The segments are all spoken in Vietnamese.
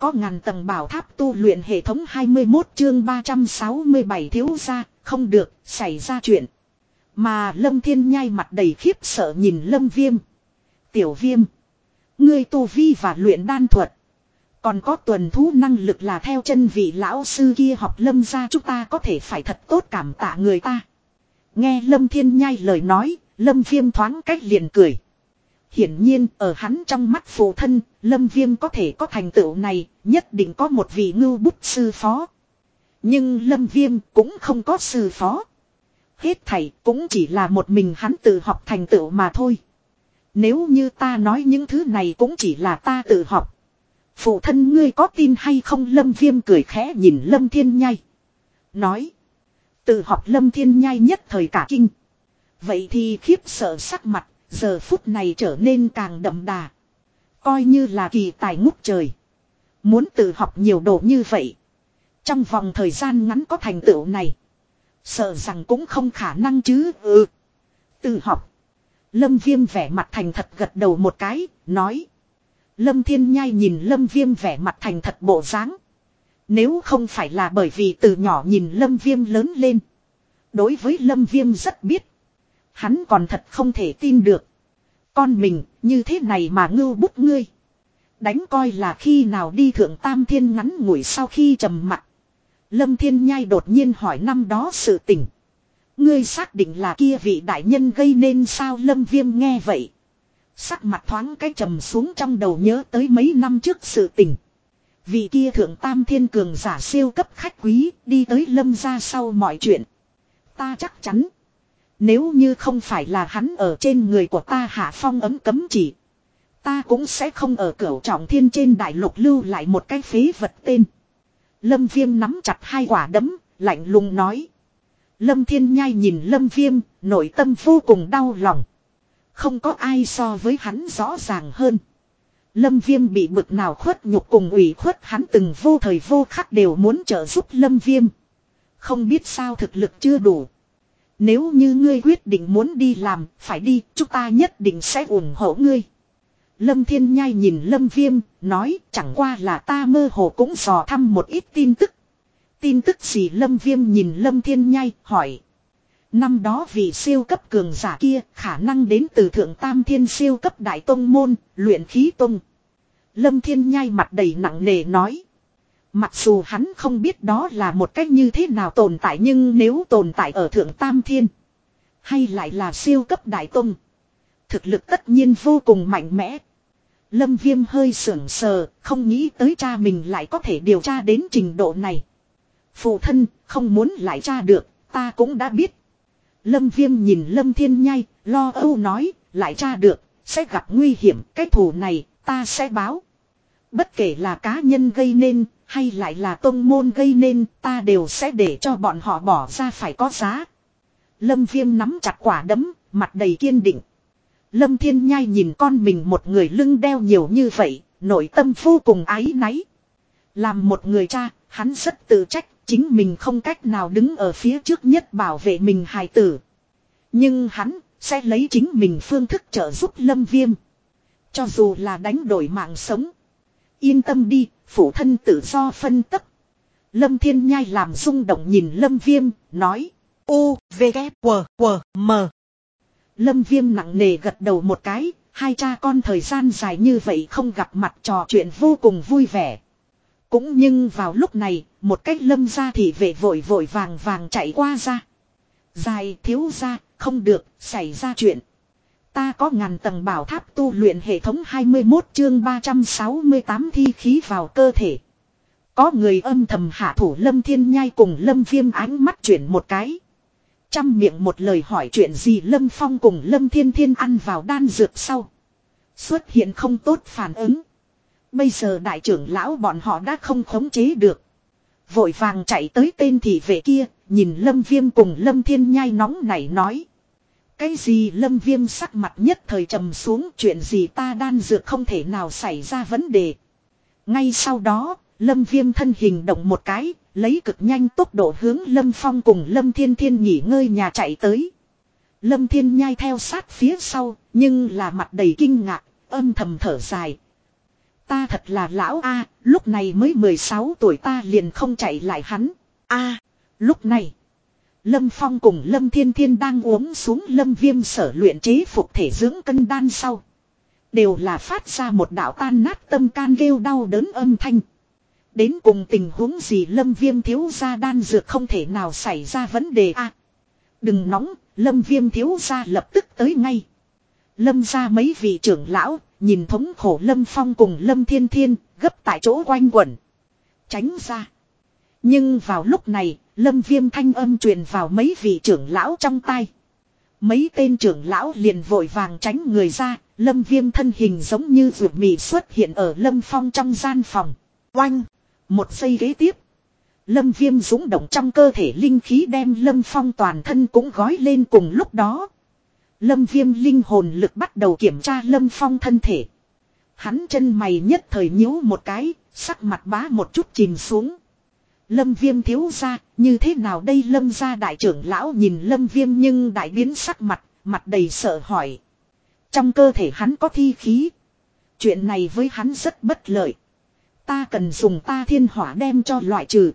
có ngàn tầng bảo tháp tu luyện hệ thống 21 chương 367 thiếu ra, không được, xảy ra chuyện. Mà Lâm Thiên Nhai mặt đầy khiếp sợ nhìn Lâm Viêm. Tiểu Viêm. Ngươi tu vi và luyện đan thuật. Còn có tuần thú năng lực là theo chân vị lão sư kia học Lâm ra chúng ta có thể phải thật tốt cảm tạ người ta. Nghe Lâm Thiên Nhai lời nói, Lâm Viêm thoáng cách liền cười. Hiển nhiên ở hắn trong mắt phụ thân, Lâm Viêm có thể có thành tựu này, nhất định có một vị ngưu bút sư phó. Nhưng Lâm Viêm cũng không có sư phó. Hết thảy cũng chỉ là một mình hắn tự học thành tựu mà thôi. Nếu như ta nói những thứ này cũng chỉ là ta tự học. Phụ thân ngươi có tin hay không Lâm Viêm cười khẽ nhìn Lâm Thiên Nhai. Nói. Tự học Lâm Thiên Nhai nhất thời cả kinh. Vậy thì khiếp sợ sắc mặt, giờ phút này trở nên càng đậm đà. Coi như là kỳ tài ngút trời. Muốn tự học nhiều đồ như vậy. Trong vòng thời gian ngắn có thành tựu này. Sợ rằng cũng không khả năng chứ ừ. Tự học. Lâm viêm vẻ mặt thành thật gật đầu một cái, nói. Lâm thiên nhai nhìn lâm viêm vẻ mặt thành thật bộ dáng Nếu không phải là bởi vì từ nhỏ nhìn lâm viêm lớn lên. Đối với lâm viêm rất biết. Hắn còn thật không thể tin được. Con mình, như thế này mà ngưu bút ngươi. Đánh coi là khi nào đi thượng tam thiên ngắn ngủi sau khi trầm mặt. Lâm Thiên Nhai đột nhiên hỏi năm đó sự tình. Ngươi xác định là kia vị đại nhân gây nên sao Lâm Viêm nghe vậy. Sắc mặt thoáng cái trầm xuống trong đầu nhớ tới mấy năm trước sự tình. Vị kia thượng tam thiên cường giả siêu cấp khách quý đi tới lâm ra sau mọi chuyện. Ta chắc chắn. Nếu như không phải là hắn ở trên người của ta hạ phong ấm cấm chỉ. Ta cũng sẽ không ở cửa trọng thiên trên đại lục lưu lại một cái phế vật tên. Lâm viêm nắm chặt hai quả đấm, lạnh lùng nói. Lâm thiên nhai nhìn lâm viêm, nội tâm vô cùng đau lòng. Không có ai so với hắn rõ ràng hơn. Lâm viêm bị bực nào khuất nhục cùng ủy khuất hắn từng vô thời vô khắc đều muốn trợ giúp lâm viêm. Không biết sao thực lực chưa đủ. Nếu như ngươi quyết định muốn đi làm, phải đi, chúng ta nhất định sẽ ủng hộ ngươi. Lâm Thiên Nhai nhìn Lâm Viêm, nói chẳng qua là ta mơ hồ cũng dò thăm một ít tin tức. Tin tức gì Lâm Viêm nhìn Lâm Thiên Nhai, hỏi. Năm đó vì siêu cấp cường giả kia khả năng đến từ thượng tam thiên siêu cấp đại tông môn, luyện khí tông. Lâm Thiên Nhai mặt đầy nặng nề nói. Mặc dù hắn không biết đó là một cách như thế nào tồn tại nhưng nếu tồn tại ở thượng tam thiên. Hay lại là siêu cấp đại tông. Thực lực tất nhiên vô cùng mạnh mẽ. Lâm Viêm hơi sưởng sờ, không nghĩ tới cha mình lại có thể điều tra đến trình độ này. Phụ thân, không muốn lại tra được, ta cũng đã biết. Lâm Viêm nhìn Lâm Thiên Nhai, lo âu nói, lại tra được, sẽ gặp nguy hiểm, cái thù này, ta sẽ báo. Bất kể là cá nhân gây nên, hay lại là tôn môn gây nên, ta đều sẽ để cho bọn họ bỏ ra phải có giá. Lâm Viêm nắm chặt quả đấm, mặt đầy kiên định. Lâm Thiên Nhai nhìn con mình một người lưng đeo nhiều như vậy, nội tâm vô cùng ái náy. Làm một người cha, hắn rất tự trách, chính mình không cách nào đứng ở phía trước nhất bảo vệ mình hài tử. Nhưng hắn, sẽ lấy chính mình phương thức trợ giúp Lâm Viêm. Cho dù là đánh đổi mạng sống. Yên tâm đi, phụ thân tự do phân tất. Lâm Thiên Nhai làm rung động nhìn Lâm Viêm, nói. U, V, K, W, W, M. Lâm Viêm nặng nề gật đầu một cái, hai cha con thời gian dài như vậy không gặp mặt trò chuyện vô cùng vui vẻ. Cũng nhưng vào lúc này, một cách lâm ra thì vệ vội vội vàng vàng chạy qua ra. Dài thiếu ra, không được, xảy ra chuyện. Ta có ngàn tầng bảo tháp tu luyện hệ thống 21 chương 368 thi khí vào cơ thể. Có người âm thầm hạ thủ lâm thiên nhai cùng lâm viêm ánh mắt chuyển một cái. Trăm miệng một lời hỏi chuyện gì lâm phong cùng lâm thiên thiên ăn vào đan dược sau. Xuất hiện không tốt phản ứng. Bây giờ đại trưởng lão bọn họ đã không khống chế được. Vội vàng chạy tới tên thị vệ kia, nhìn lâm viêm cùng lâm thiên nhai nóng nảy nói. Cái gì lâm viêm sắc mặt nhất thời trầm xuống chuyện gì ta đan dược không thể nào xảy ra vấn đề. Ngay sau đó, lâm viêm thân hình động một cái, lấy cực nhanh tốc độ hướng lâm phong cùng lâm thiên thiên nghỉ ngơi nhà chạy tới. Lâm thiên nhai theo sát phía sau, nhưng là mặt đầy kinh ngạc, âm thầm thở dài. Ta thật là lão A, lúc này mới 16 tuổi ta liền không chạy lại hắn. A, lúc này. Lâm Phong cùng Lâm Thiên Thiên đang uống xuống Lâm Viêm sở luyện chế phục thể dưỡng cân đan sau. Đều là phát ra một đạo tan nát tâm can kêu đau đớn âm thanh. Đến cùng tình huống gì Lâm Viêm thiếu ra đan dược không thể nào xảy ra vấn đề a Đừng nóng, Lâm Viêm thiếu ra lập tức tới ngay. Lâm ra mấy vị trưởng lão, nhìn thống khổ Lâm Phong cùng Lâm Thiên Thiên, gấp tại chỗ quanh quẩn. Tránh ra. Nhưng vào lúc này, Lâm Viêm thanh âm truyền vào mấy vị trưởng lão trong tay. Mấy tên trưởng lão liền vội vàng tránh người ra, Lâm Viêm thân hình giống như vượt mì xuất hiện ở Lâm Phong trong gian phòng. Oanh! Một giây ghế tiếp. Lâm Viêm dũng động trong cơ thể linh khí đem Lâm Phong toàn thân cũng gói lên cùng lúc đó. Lâm Viêm linh hồn lực bắt đầu kiểm tra Lâm Phong thân thể. Hắn chân mày nhất thời nhíu một cái, sắc mặt bá một chút chìm xuống. Lâm viêm thiếu ra, như thế nào đây lâm ra đại trưởng lão nhìn lâm viêm nhưng đại biến sắc mặt, mặt đầy sợ hỏi. Trong cơ thể hắn có thi khí. Chuyện này với hắn rất bất lợi. Ta cần dùng ta thiên hỏa đem cho loại trừ.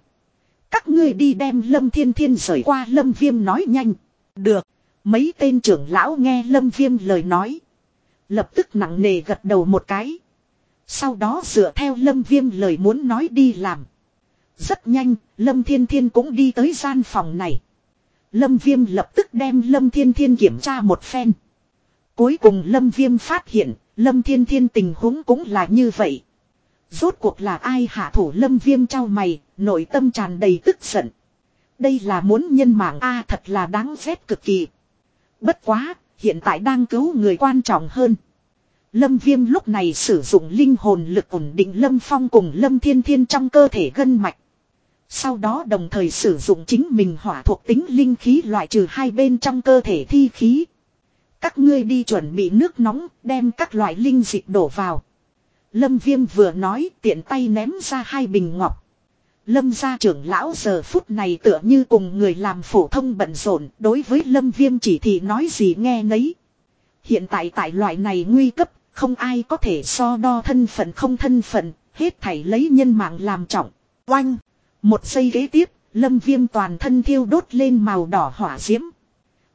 Các ngươi đi đem lâm thiên thiên rời qua lâm viêm nói nhanh. Được. Mấy tên trưởng lão nghe lâm viêm lời nói. Lập tức nặng nề gật đầu một cái. Sau đó dựa theo lâm viêm lời muốn nói đi làm. Rất nhanh, Lâm Thiên Thiên cũng đi tới gian phòng này. Lâm Viêm lập tức đem Lâm Thiên Thiên kiểm tra một phen. Cuối cùng Lâm Viêm phát hiện, Lâm Thiên Thiên tình huống cũng là như vậy. Rốt cuộc là ai hạ thủ Lâm Viêm trao mày, nội tâm tràn đầy tức giận. Đây là muốn nhân mạng A thật là đáng ghét cực kỳ. Bất quá, hiện tại đang cứu người quan trọng hơn. Lâm Viêm lúc này sử dụng linh hồn lực ổn định Lâm Phong cùng Lâm Thiên Thiên trong cơ thể gân mạch. Sau đó đồng thời sử dụng chính mình hỏa thuộc tính linh khí loại trừ hai bên trong cơ thể thi khí. Các ngươi đi chuẩn bị nước nóng, đem các loại linh dịch đổ vào. Lâm Viêm vừa nói tiện tay ném ra hai bình ngọc. Lâm gia trưởng lão giờ phút này tựa như cùng người làm phổ thông bận rộn đối với Lâm Viêm chỉ thị nói gì nghe nấy. Hiện tại tại loại này nguy cấp, không ai có thể so đo thân phận không thân phận, hết thảy lấy nhân mạng làm trọng. Oanh! Một giây kế tiếp, lâm viêm toàn thân thiêu đốt lên màu đỏ hỏa diễm.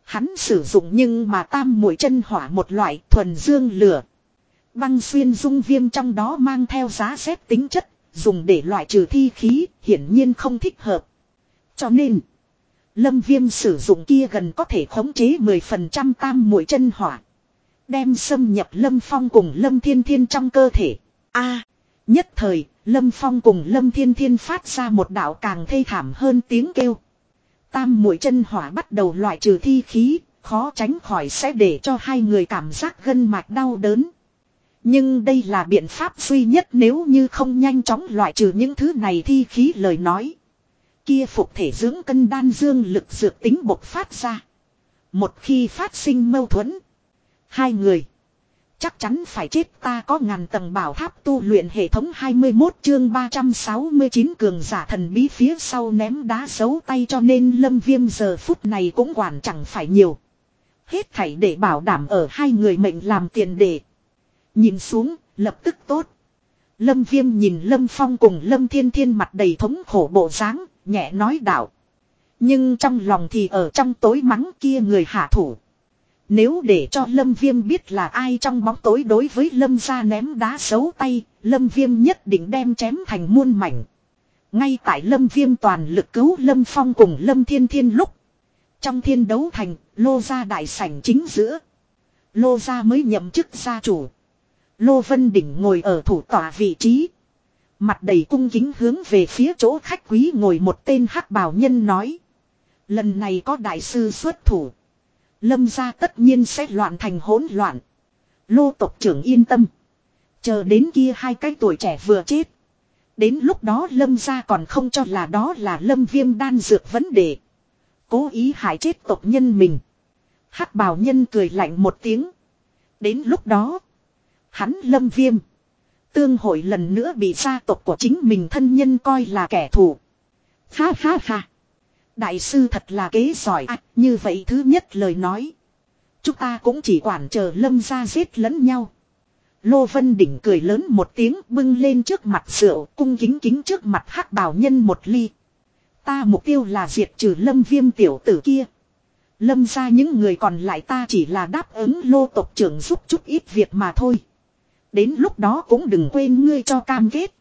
Hắn sử dụng nhưng mà tam mũi chân hỏa một loại thuần dương lửa. Băng xuyên dung viêm trong đó mang theo giá xét tính chất, dùng để loại trừ thi khí, hiển nhiên không thích hợp. Cho nên, lâm viêm sử dụng kia gần có thể khống chế 10% tam mũi chân hỏa. Đem xâm nhập lâm phong cùng lâm thiên thiên trong cơ thể. a nhất thời, Lâm Phong cùng Lâm Thiên Thiên phát ra một đạo càng thê thảm hơn tiếng kêu. Tam mũi chân hỏa bắt đầu loại trừ thi khí, khó tránh khỏi sẽ để cho hai người cảm giác gân mạch đau đớn. Nhưng đây là biện pháp duy nhất nếu như không nhanh chóng loại trừ những thứ này thi khí lời nói. Kia phục thể dưỡng cân đan dương lực dược tính bộc phát ra. Một khi phát sinh mâu thuẫn. Hai người Chắc chắn phải chết ta có ngàn tầng bảo tháp tu luyện hệ thống 21 chương 369 cường giả thần bí phía sau ném đá xấu tay cho nên lâm viêm giờ phút này cũng quản chẳng phải nhiều. Hết thảy để bảo đảm ở hai người mệnh làm tiền đề. Nhìn xuống, lập tức tốt. Lâm viêm nhìn lâm phong cùng lâm thiên thiên mặt đầy thống khổ bộ dáng nhẹ nói đạo. Nhưng trong lòng thì ở trong tối mắng kia người hạ thủ. Nếu để cho Lâm Viêm biết là ai trong bóng tối đối với Lâm ra ném đá xấu tay, Lâm Viêm nhất định đem chém thành muôn mảnh. Ngay tại Lâm Viêm toàn lực cứu Lâm Phong cùng Lâm Thiên Thiên lúc. Trong thiên đấu thành, Lô gia đại sảnh chính giữa. Lô gia mới nhậm chức gia chủ. Lô Vân Đỉnh ngồi ở thủ tòa vị trí. Mặt đầy cung kính hướng về phía chỗ khách quý ngồi một tên hắc bào nhân nói. Lần này có đại sư xuất thủ. Lâm gia tất nhiên sẽ loạn thành hỗn loạn. Lô tộc trưởng yên tâm. Chờ đến kia hai cái tuổi trẻ vừa chết. Đến lúc đó lâm gia còn không cho là đó là lâm viêm đan dược vấn đề. Cố ý hại chết tộc nhân mình. hắc bào nhân cười lạnh một tiếng. Đến lúc đó. Hắn lâm viêm. Tương hội lần nữa bị gia tộc của chính mình thân nhân coi là kẻ thù. Ha ha ha. Đại sư thật là kế giỏi à, như vậy thứ nhất lời nói. Chúng ta cũng chỉ quản chờ lâm ra giết lẫn nhau. Lô Vân Đỉnh cười lớn một tiếng bưng lên trước mặt rượu cung kính kính trước mặt hắc bào nhân một ly. Ta mục tiêu là diệt trừ lâm viêm tiểu tử kia. Lâm ra những người còn lại ta chỉ là đáp ứng lô tộc trưởng giúp chút ít việc mà thôi. Đến lúc đó cũng đừng quên ngươi cho cam kết.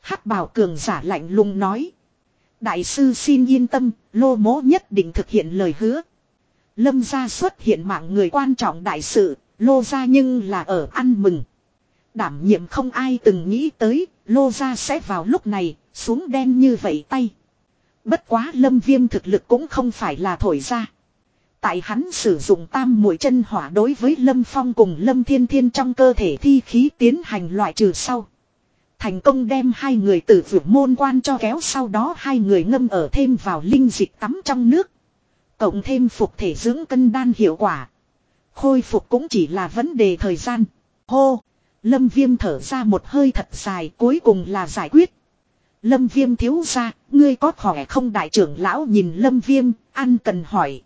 hắc bào cường giả lạnh lùng nói. Đại sư xin yên tâm, lô mố nhất định thực hiện lời hứa. Lâm gia xuất hiện mạng người quan trọng đại sự, lô gia nhưng là ở ăn mừng. Đảm nhiệm không ai từng nghĩ tới, lô gia sẽ vào lúc này, xuống đen như vậy tay. Bất quá lâm viêm thực lực cũng không phải là thổi ra. Tại hắn sử dụng tam mũi chân hỏa đối với lâm phong cùng lâm thiên thiên trong cơ thể thi khí tiến hành loại trừ sau. Thành công đem hai người từ vượt môn quan cho kéo sau đó hai người ngâm ở thêm vào linh dịch tắm trong nước. Cộng thêm phục thể dưỡng cân đan hiệu quả. Khôi phục cũng chỉ là vấn đề thời gian. Hô! Lâm viêm thở ra một hơi thật dài cuối cùng là giải quyết. Lâm viêm thiếu ra, ngươi có khỏe không đại trưởng lão nhìn lâm viêm, ăn cần hỏi.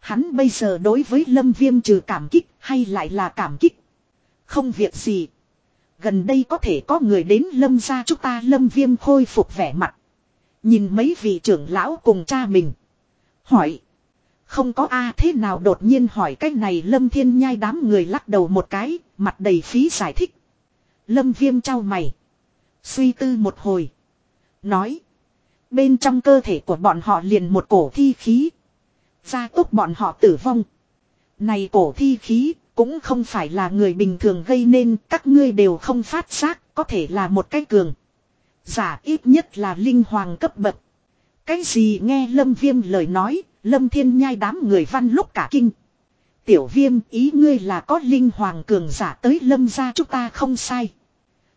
Hắn bây giờ đối với lâm viêm trừ cảm kích hay lại là cảm kích. Không việc gì. Gần đây có thể có người đến lâm ra chúng ta lâm viêm khôi phục vẻ mặt. Nhìn mấy vị trưởng lão cùng cha mình. Hỏi. Không có A à, thế nào đột nhiên hỏi cách này lâm thiên nhai đám người lắc đầu một cái, mặt đầy phí giải thích. Lâm viêm trao mày. Suy tư một hồi. Nói. Bên trong cơ thể của bọn họ liền một cổ thi khí. Gia tốc bọn họ tử vong. Này cổ thi khí cũng không phải là người bình thường gây nên các ngươi đều không phát giác có thể là một cái cường. Giả ít nhất là linh hoàng cấp bậc. Cái gì nghe lâm viêm lời nói Lâm thiên nhai đám người văn lúc cả kinh. Tiểu viêm ý ngươi là có linh hoàng cường giả tới lâm ra chúng ta không sai.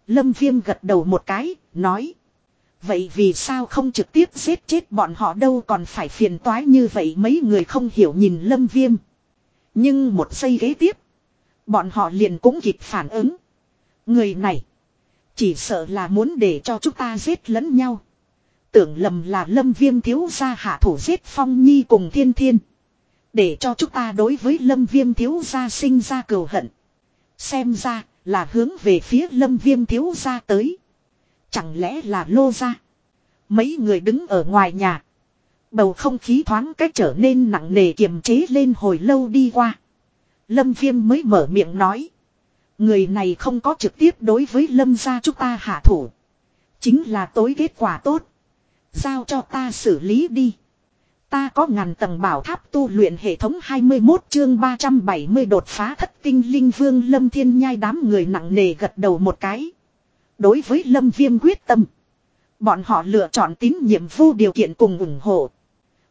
Lâm viêm gật đầu một cái, nói. Vậy vì sao không trực tiếp giết chết bọn họ đâu còn phải phiền toái như vậy mấy người không hiểu nhìn lâm viêm. Nhưng một giây ghế tiếp. Bọn họ liền cũng kịp phản ứng. Người này. Chỉ sợ là muốn để cho chúng ta giết lẫn nhau. Tưởng lầm là lâm viêm thiếu gia hạ thủ giết phong nhi cùng thiên thiên. Để cho chúng ta đối với lâm viêm thiếu gia sinh ra cầu hận. Xem ra là hướng về phía lâm viêm thiếu gia tới. Chẳng lẽ là lô gia. Mấy người đứng ở ngoài nhà. Bầu không khí thoáng cách trở nên nặng nề kiềm chế lên hồi lâu đi qua. Lâm viêm mới mở miệng nói. Người này không có trực tiếp đối với lâm gia chúng ta hạ thủ. Chính là tối kết quả tốt. Giao cho ta xử lý đi. Ta có ngàn tầng bảo tháp tu luyện hệ thống 21 chương 370 đột phá thất tinh linh vương lâm thiên nhai đám người nặng nề gật đầu một cái. Đối với lâm viêm quyết tâm. Bọn họ lựa chọn tín nhiệm vô điều kiện cùng ủng hộ.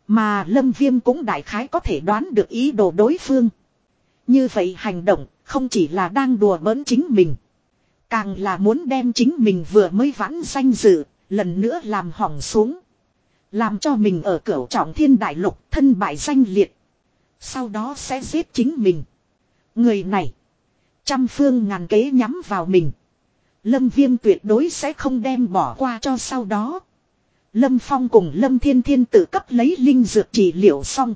Mà lâm viêm cũng đại khái có thể đoán được ý đồ đối phương. Như vậy hành động không chỉ là đang đùa bỡn chính mình. Càng là muốn đem chính mình vừa mới vãn danh dự, lần nữa làm hỏng xuống. Làm cho mình ở cửa trọng thiên đại lục thân bại danh liệt. Sau đó sẽ giết chính mình. Người này. Trăm phương ngàn kế nhắm vào mình. Lâm viêm tuyệt đối sẽ không đem bỏ qua cho sau đó. Lâm Phong cùng Lâm Thiên Thiên tự cấp lấy linh dược trị liệu xong.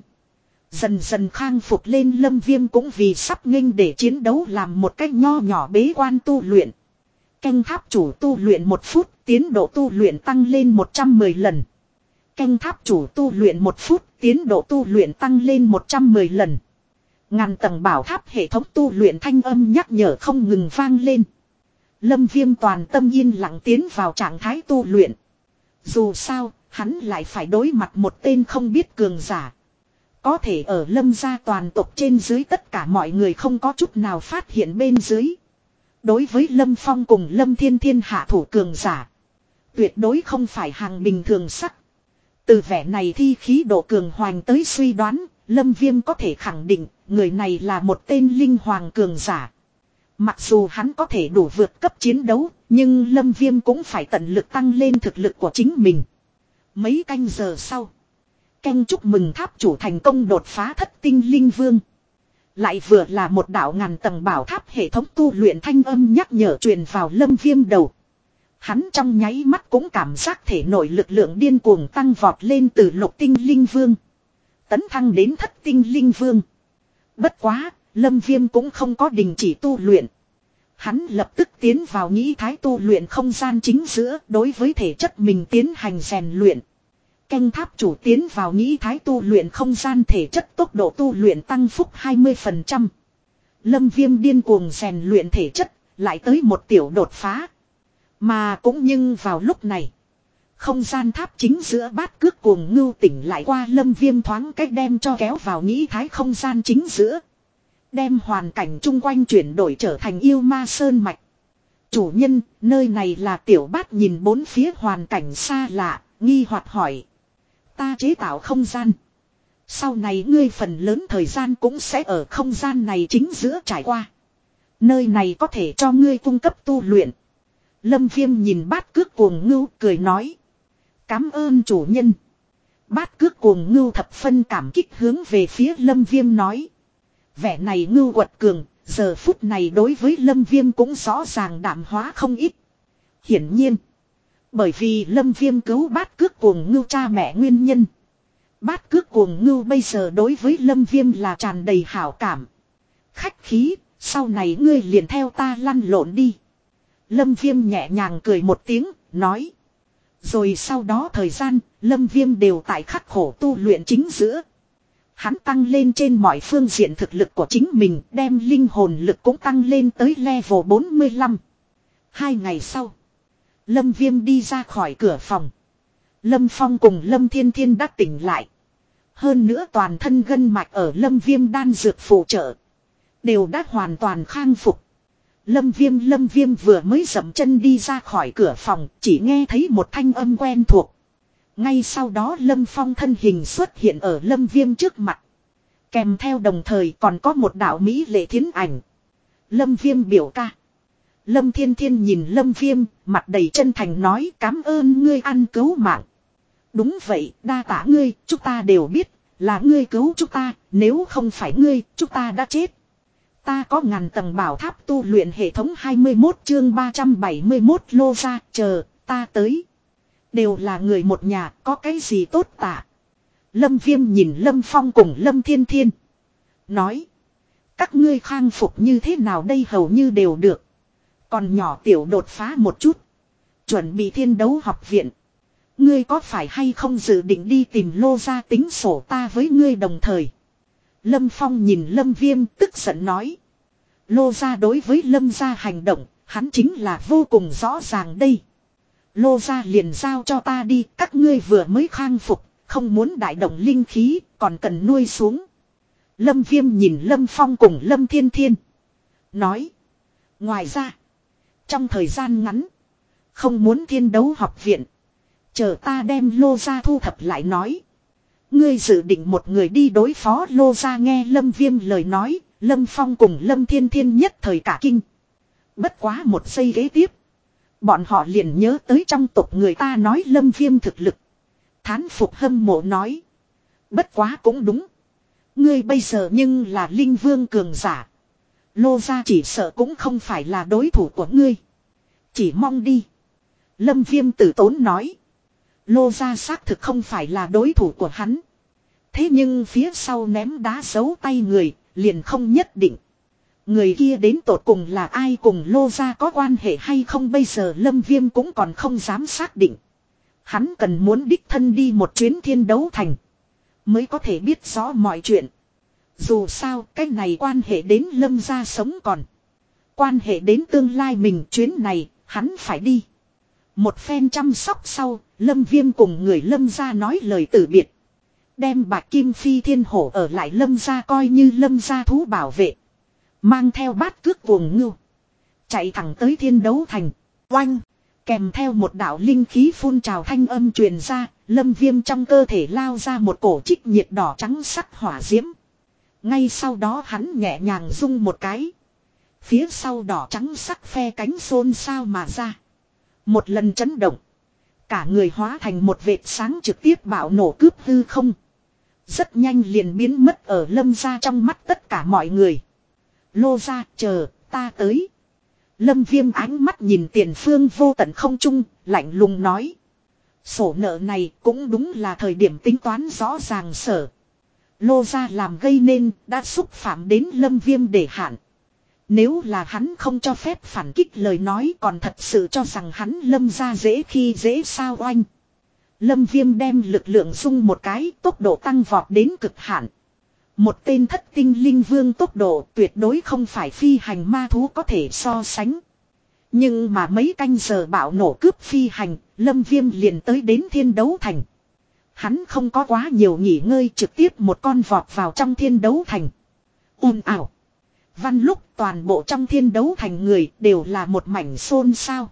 Dần dần khang phục lên Lâm Viêm cũng vì sắp nghênh để chiến đấu làm một cách nho nhỏ bế quan tu luyện. Canh tháp chủ tu luyện một phút, tiến độ tu luyện tăng lên 110 lần. Canh tháp chủ tu luyện một phút, tiến độ tu luyện tăng lên 110 lần. Ngàn tầng bảo tháp hệ thống tu luyện thanh âm nhắc nhở không ngừng vang lên. Lâm viêm toàn tâm yên lặng tiến vào trạng thái tu luyện. Dù sao, hắn lại phải đối mặt một tên không biết cường giả. Có thể ở lâm gia toàn tộc trên dưới tất cả mọi người không có chút nào phát hiện bên dưới. Đối với Lâm Phong cùng Lâm Thiên Thiên hạ thủ cường giả. Tuyệt đối không phải hàng bình thường sắc. Từ vẻ này thi khí độ cường hoành tới suy đoán, Lâm Viêm có thể khẳng định, người này là một tên linh hoàng cường giả. Mặc dù hắn có thể đủ vượt cấp chiến đấu, nhưng Lâm Viêm cũng phải tận lực tăng lên thực lực của chính mình. Mấy canh giờ sau, canh chúc mừng tháp chủ thành công đột phá thất tinh linh vương. Lại vừa là một đạo ngàn tầng bảo tháp hệ thống tu luyện thanh âm nhắc nhở truyền vào lâm viêm đầu. Hắn trong nháy mắt cũng cảm giác thể nội lực lượng điên cuồng tăng vọt lên từ lục tinh linh vương. Tấn thăng đến thất tinh linh vương. Bất quá, lâm viêm cũng không có đình chỉ tu luyện. Hắn lập tức tiến vào nghĩ thái tu luyện không gian chính giữa đối với thể chất mình tiến hành rèn luyện. Canh tháp chủ tiến vào nghĩ thái tu luyện không gian thể chất tốc độ tu luyện tăng phúc 20%. Lâm viêm điên cuồng rèn luyện thể chất, lại tới một tiểu đột phá. Mà cũng nhưng vào lúc này. Không gian tháp chính giữa bát cước cuồng ngưu tỉnh lại qua lâm viêm thoáng cách đem cho kéo vào nghĩ thái không gian chính giữa. Đem hoàn cảnh chung quanh chuyển đổi trở thành yêu ma sơn mạch. Chủ nhân, nơi này là tiểu bát nhìn bốn phía hoàn cảnh xa lạ, nghi hoặc hỏi. Ta chế tạo không gian. Sau này ngươi phần lớn thời gian cũng sẽ ở không gian này chính giữa trải qua. Nơi này có thể cho ngươi cung cấp tu luyện. Lâm viêm nhìn bát cước cuồng ngưu cười nói. Cám ơn chủ nhân. Bát cước cuồng ngưu thập phân cảm kích hướng về phía lâm viêm nói. Vẻ này ngưu quật cường, giờ phút này đối với lâm viêm cũng rõ ràng đảm hóa không ít. Hiển nhiên. Bởi vì lâm viêm cứu bát cước cuồng ngưu cha mẹ nguyên nhân. Bát cước cuồng ngưu bây giờ đối với lâm viêm là tràn đầy hảo cảm. Khách khí, sau này ngươi liền theo ta lăn lộn đi. Lâm viêm nhẹ nhàng cười một tiếng, nói. Rồi sau đó thời gian, lâm viêm đều tại khắc khổ tu luyện chính giữa. Hắn tăng lên trên mọi phương diện thực lực của chính mình, đem linh hồn lực cũng tăng lên tới level 45. Hai ngày sau, Lâm Viêm đi ra khỏi cửa phòng. Lâm Phong cùng Lâm Thiên Thiên đã tỉnh lại. Hơn nữa toàn thân gân mạch ở Lâm Viêm đan dược phụ trợ. Đều đã hoàn toàn khang phục. Lâm Viêm Lâm Viêm vừa mới dậm chân đi ra khỏi cửa phòng, chỉ nghe thấy một thanh âm quen thuộc. Ngay sau đó Lâm Phong thân hình xuất hiện ở Lâm Viêm trước mặt. Kèm theo đồng thời còn có một đạo Mỹ lệ thiến ảnh. Lâm Viêm biểu ca. Lâm Thiên Thiên nhìn Lâm Viêm, mặt đầy chân thành nói cảm ơn ngươi ăn cứu mạng. Đúng vậy, đa tả ngươi, chúng ta đều biết, là ngươi cứu chúng ta, nếu không phải ngươi, chúng ta đã chết. Ta có ngàn tầng bảo tháp tu luyện hệ thống 21 chương 371 lô ra, chờ, ta tới. Đều là người một nhà, có cái gì tốt tả. Lâm Viêm nhìn Lâm Phong cùng Lâm Thiên Thiên. Nói. Các ngươi khang phục như thế nào đây hầu như đều được. Còn nhỏ tiểu đột phá một chút. Chuẩn bị thiên đấu học viện. Ngươi có phải hay không dự định đi tìm lô ra tính sổ ta với ngươi đồng thời. Lâm Phong nhìn Lâm Viêm tức giận nói. Lô ra đối với Lâm ra hành động, hắn chính là vô cùng rõ ràng đây. Lô ra liền giao cho ta đi, các ngươi vừa mới khang phục, không muốn đại động linh khí, còn cần nuôi xuống. Lâm Viêm nhìn Lâm Phong cùng Lâm Thiên Thiên. Nói. Ngoài ra, trong thời gian ngắn, không muốn thiên đấu học viện. Chờ ta đem lô ra thu thập lại nói. Ngươi dự định một người đi đối phó lô ra nghe Lâm Viêm lời nói, Lâm Phong cùng Lâm Thiên Thiên nhất thời cả kinh. Bất quá một giây ghế tiếp. Bọn họ liền nhớ tới trong tục người ta nói Lâm Viêm thực lực. Thán phục hâm mộ nói. Bất quá cũng đúng. Ngươi bây giờ nhưng là linh vương cường giả. Lô ra chỉ sợ cũng không phải là đối thủ của ngươi. Chỉ mong đi. Lâm Viêm tử tốn nói. Lô ra xác thực không phải là đối thủ của hắn. Thế nhưng phía sau ném đá giấu tay người, liền không nhất định. Người kia đến tột cùng là ai cùng lô ra có quan hệ hay không bây giờ Lâm Viêm cũng còn không dám xác định. Hắn cần muốn đích thân đi một chuyến thiên đấu thành. Mới có thể biết rõ mọi chuyện. Dù sao cái này quan hệ đến Lâm gia sống còn. Quan hệ đến tương lai mình chuyến này, hắn phải đi. Một phen chăm sóc sau, Lâm Viêm cùng người Lâm gia nói lời từ biệt. Đem bạc kim phi thiên hổ ở lại Lâm gia coi như Lâm gia thú bảo vệ. Mang theo bát cước cuồng ngưu. Chạy thẳng tới thiên đấu thành. Oanh. Kèm theo một đạo linh khí phun trào thanh âm truyền ra. Lâm viêm trong cơ thể lao ra một cổ trích nhiệt đỏ trắng sắc hỏa diễm. Ngay sau đó hắn nhẹ nhàng rung một cái. Phía sau đỏ trắng sắc phe cánh xôn sao mà ra. Một lần chấn động. Cả người hóa thành một vệt sáng trực tiếp bạo nổ cướp hư không. Rất nhanh liền biến mất ở lâm ra trong mắt tất cả mọi người. Lô ra chờ, ta tới. Lâm viêm ánh mắt nhìn tiền phương vô tận không chung lạnh lùng nói. Sổ nợ này cũng đúng là thời điểm tính toán rõ ràng sở. Lô ra làm gây nên, đã xúc phạm đến lâm viêm để hạn. Nếu là hắn không cho phép phản kích lời nói còn thật sự cho rằng hắn lâm ra dễ khi dễ sao oanh. Lâm viêm đem lực lượng dung một cái tốc độ tăng vọt đến cực hạn. Một tên thất tinh linh vương tốc độ tuyệt đối không phải phi hành ma thú có thể so sánh. Nhưng mà mấy canh giờ bạo nổ cướp phi hành, lâm viêm liền tới đến thiên đấu thành. Hắn không có quá nhiều nghỉ ngơi trực tiếp một con vọt vào trong thiên đấu thành. ồn ảo. Văn lúc toàn bộ trong thiên đấu thành người đều là một mảnh xôn sao.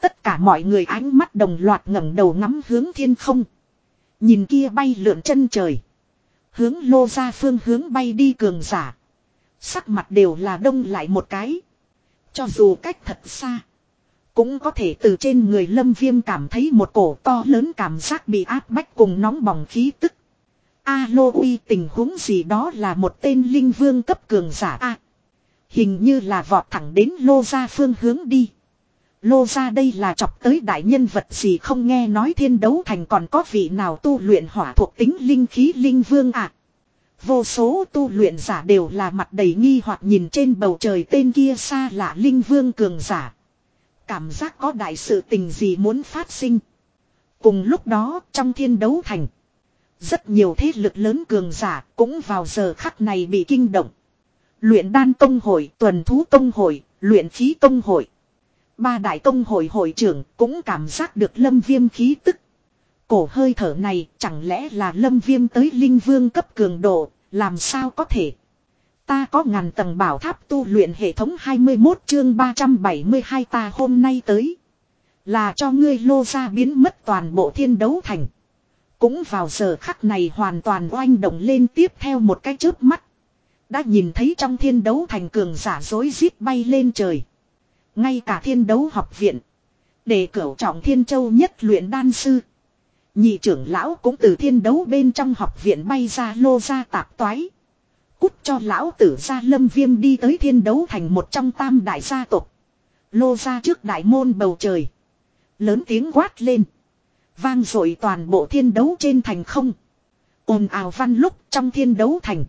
Tất cả mọi người ánh mắt đồng loạt ngẩng đầu ngắm hướng thiên không. Nhìn kia bay lượn chân trời. Hướng lô ra phương hướng bay đi cường giả. Sắc mặt đều là đông lại một cái. Cho dù cách thật xa. Cũng có thể từ trên người lâm viêm cảm thấy một cổ to lớn cảm giác bị áp bách cùng nóng bỏng khí tức. Alo uy, tình huống gì đó là một tên linh vương cấp cường giả A. hình như là vọt thẳng đến lô ra phương hướng đi. Lô ra đây là chọc tới đại nhân vật gì không nghe nói thiên đấu thành còn có vị nào tu luyện hỏa thuộc tính linh khí linh vương à. Vô số tu luyện giả đều là mặt đầy nghi hoặc nhìn trên bầu trời tên kia xa lạ linh vương cường giả. Cảm giác có đại sự tình gì muốn phát sinh. Cùng lúc đó trong thiên đấu thành. Rất nhiều thế lực lớn cường giả cũng vào giờ khắc này bị kinh động. Luyện đan công hội, tuần thú công hội, luyện khí công hội. Ba đại công hội hội trưởng cũng cảm giác được lâm viêm khí tức. Cổ hơi thở này chẳng lẽ là lâm viêm tới linh vương cấp cường độ, làm sao có thể. Ta có ngàn tầng bảo tháp tu luyện hệ thống 21 chương 372 ta hôm nay tới. Là cho ngươi lô ra biến mất toàn bộ thiên đấu thành. Cũng vào giờ khắc này hoàn toàn oanh động lên tiếp theo một cái chớp mắt. Đã nhìn thấy trong thiên đấu thành cường giả dối rít bay lên trời. Ngay cả thiên đấu học viện. Để cửu trọng thiên châu nhất luyện đan sư. Nhị trưởng lão cũng từ thiên đấu bên trong học viện bay ra lô ra tạp toái. Cút cho lão tử ra lâm viêm đi tới thiên đấu thành một trong tam đại gia tộc. Lô ra trước đại môn bầu trời. Lớn tiếng quát lên. Vang dội toàn bộ thiên đấu trên thành không. ồn ào văn lúc trong thiên đấu thành.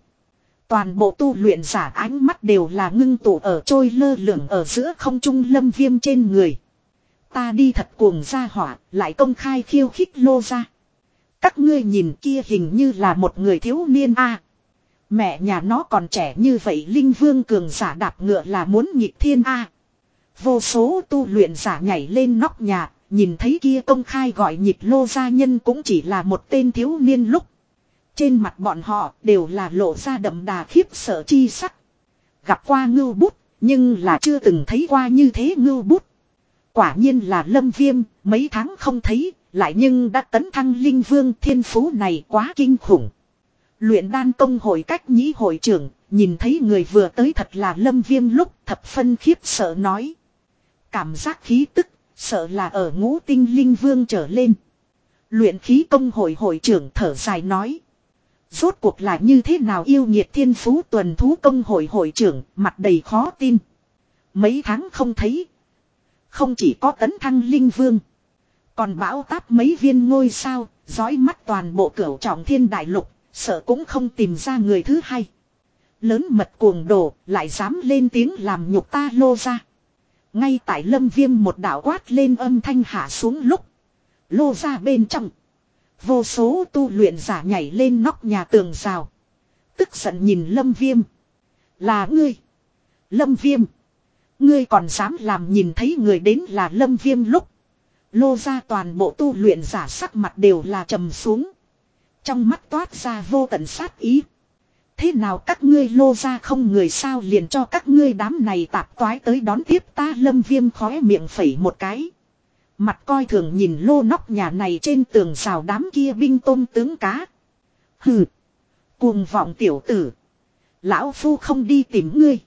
Toàn bộ tu luyện giả ánh mắt đều là ngưng tụ ở trôi lơ lửng ở giữa không trung lâm viêm trên người. Ta đi thật cuồng ra hỏa, lại công khai khiêu khích lô ra. Các ngươi nhìn kia hình như là một người thiếu niên a Mẹ nhà nó còn trẻ như vậy Linh Vương cường giả đạp ngựa là muốn nhịp thiên a Vô số tu luyện giả nhảy lên nóc nhà, nhìn thấy kia công khai gọi nhịp lô gia nhân cũng chỉ là một tên thiếu niên lúc. Trên mặt bọn họ đều là lộ ra đậm đà khiếp sợ chi sắc. Gặp qua ngưu bút, nhưng là chưa từng thấy qua như thế ngưu bút. Quả nhiên là lâm viêm, mấy tháng không thấy, lại nhưng đã tấn thăng linh vương thiên phú này quá kinh khủng. Luyện đan công hội cách nhĩ hội trưởng, nhìn thấy người vừa tới thật là lâm viêm lúc thập phân khiếp sợ nói. Cảm giác khí tức, sợ là ở ngũ tinh linh vương trở lên. Luyện khí công hội hội trưởng thở dài nói. Rốt cuộc là như thế nào yêu nhiệt thiên phú tuần thú công hội hội trưởng, mặt đầy khó tin. Mấy tháng không thấy. Không chỉ có tấn thăng linh vương. Còn bão táp mấy viên ngôi sao, dõi mắt toàn bộ cửu trọng thiên đại lục, sợ cũng không tìm ra người thứ hai. Lớn mật cuồng đồ, lại dám lên tiếng làm nhục ta lô ra. Ngay tại lâm viêm một đảo quát lên âm thanh hạ xuống lúc. Lô ra bên trong. Vô số tu luyện giả nhảy lên nóc nhà tường rào. Tức giận nhìn lâm viêm. Là ngươi. Lâm viêm. Ngươi còn dám làm nhìn thấy người đến là lâm viêm lúc. Lô ra toàn bộ tu luyện giả sắc mặt đều là trầm xuống. Trong mắt toát ra vô tận sát ý. Thế nào các ngươi lô ra không người sao liền cho các ngươi đám này tạp toái tới đón tiếp ta lâm viêm khóe miệng phẩy một cái. Mặt coi thường nhìn lô nóc nhà này trên tường xào đám kia binh tôm tướng cá. Hừ. Cuồng vọng tiểu tử. Lão phu không đi tìm ngươi.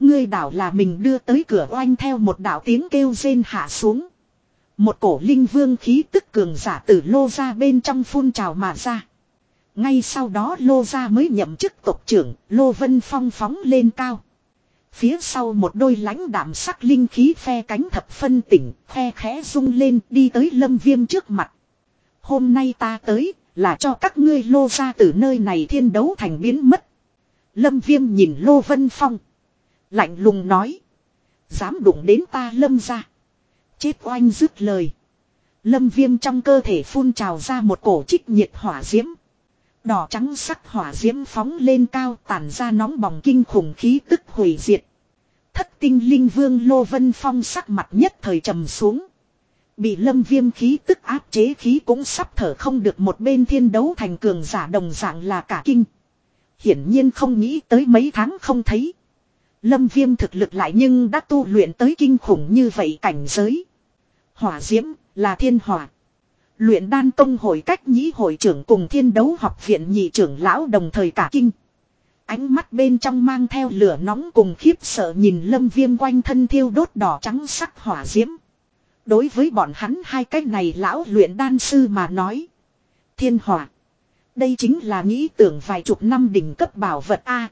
Ngươi đảo là mình đưa tới cửa oanh theo một đảo tiếng kêu rên hạ xuống. Một cổ linh vương khí tức cường giả từ lô ra bên trong phun trào mà ra. Ngay sau đó lô ra mới nhậm chức tộc trưởng, lô vân phong phóng lên cao. Phía sau một đôi lãnh đạm sắc linh khí phe cánh thập phân tỉnh, phe khẽ rung lên đi tới lâm viêm trước mặt. Hôm nay ta tới, là cho các ngươi lô ra từ nơi này thiên đấu thành biến mất. Lâm viêm nhìn lô vân phong. Lạnh lùng nói. Dám đụng đến ta lâm ra. Chết oanh dứt lời. Lâm viêm trong cơ thể phun trào ra một cổ trích nhiệt hỏa diễm. Đỏ trắng sắc hỏa diễm phóng lên cao tản ra nóng bỏng kinh khủng khí tức hủy diệt. Thất tinh linh vương Lô Vân Phong sắc mặt nhất thời trầm xuống. Bị lâm viêm khí tức áp chế khí cũng sắp thở không được một bên thiên đấu thành cường giả đồng dạng là cả kinh. Hiển nhiên không nghĩ tới mấy tháng không thấy. Lâm viêm thực lực lại nhưng đã tu luyện tới kinh khủng như vậy cảnh giới. Hỏa diễm là thiên hỏa. Luyện đan công hội cách nhĩ hội trưởng cùng thiên đấu học viện nhị trưởng lão đồng thời cả kinh. Ánh mắt bên trong mang theo lửa nóng cùng khiếp sợ nhìn lâm viêm quanh thân thiêu đốt đỏ trắng sắc hỏa diễm. Đối với bọn hắn hai cái này lão luyện đan sư mà nói. Thiên hỏa. Đây chính là nghĩ tưởng vài chục năm đỉnh cấp bảo vật A.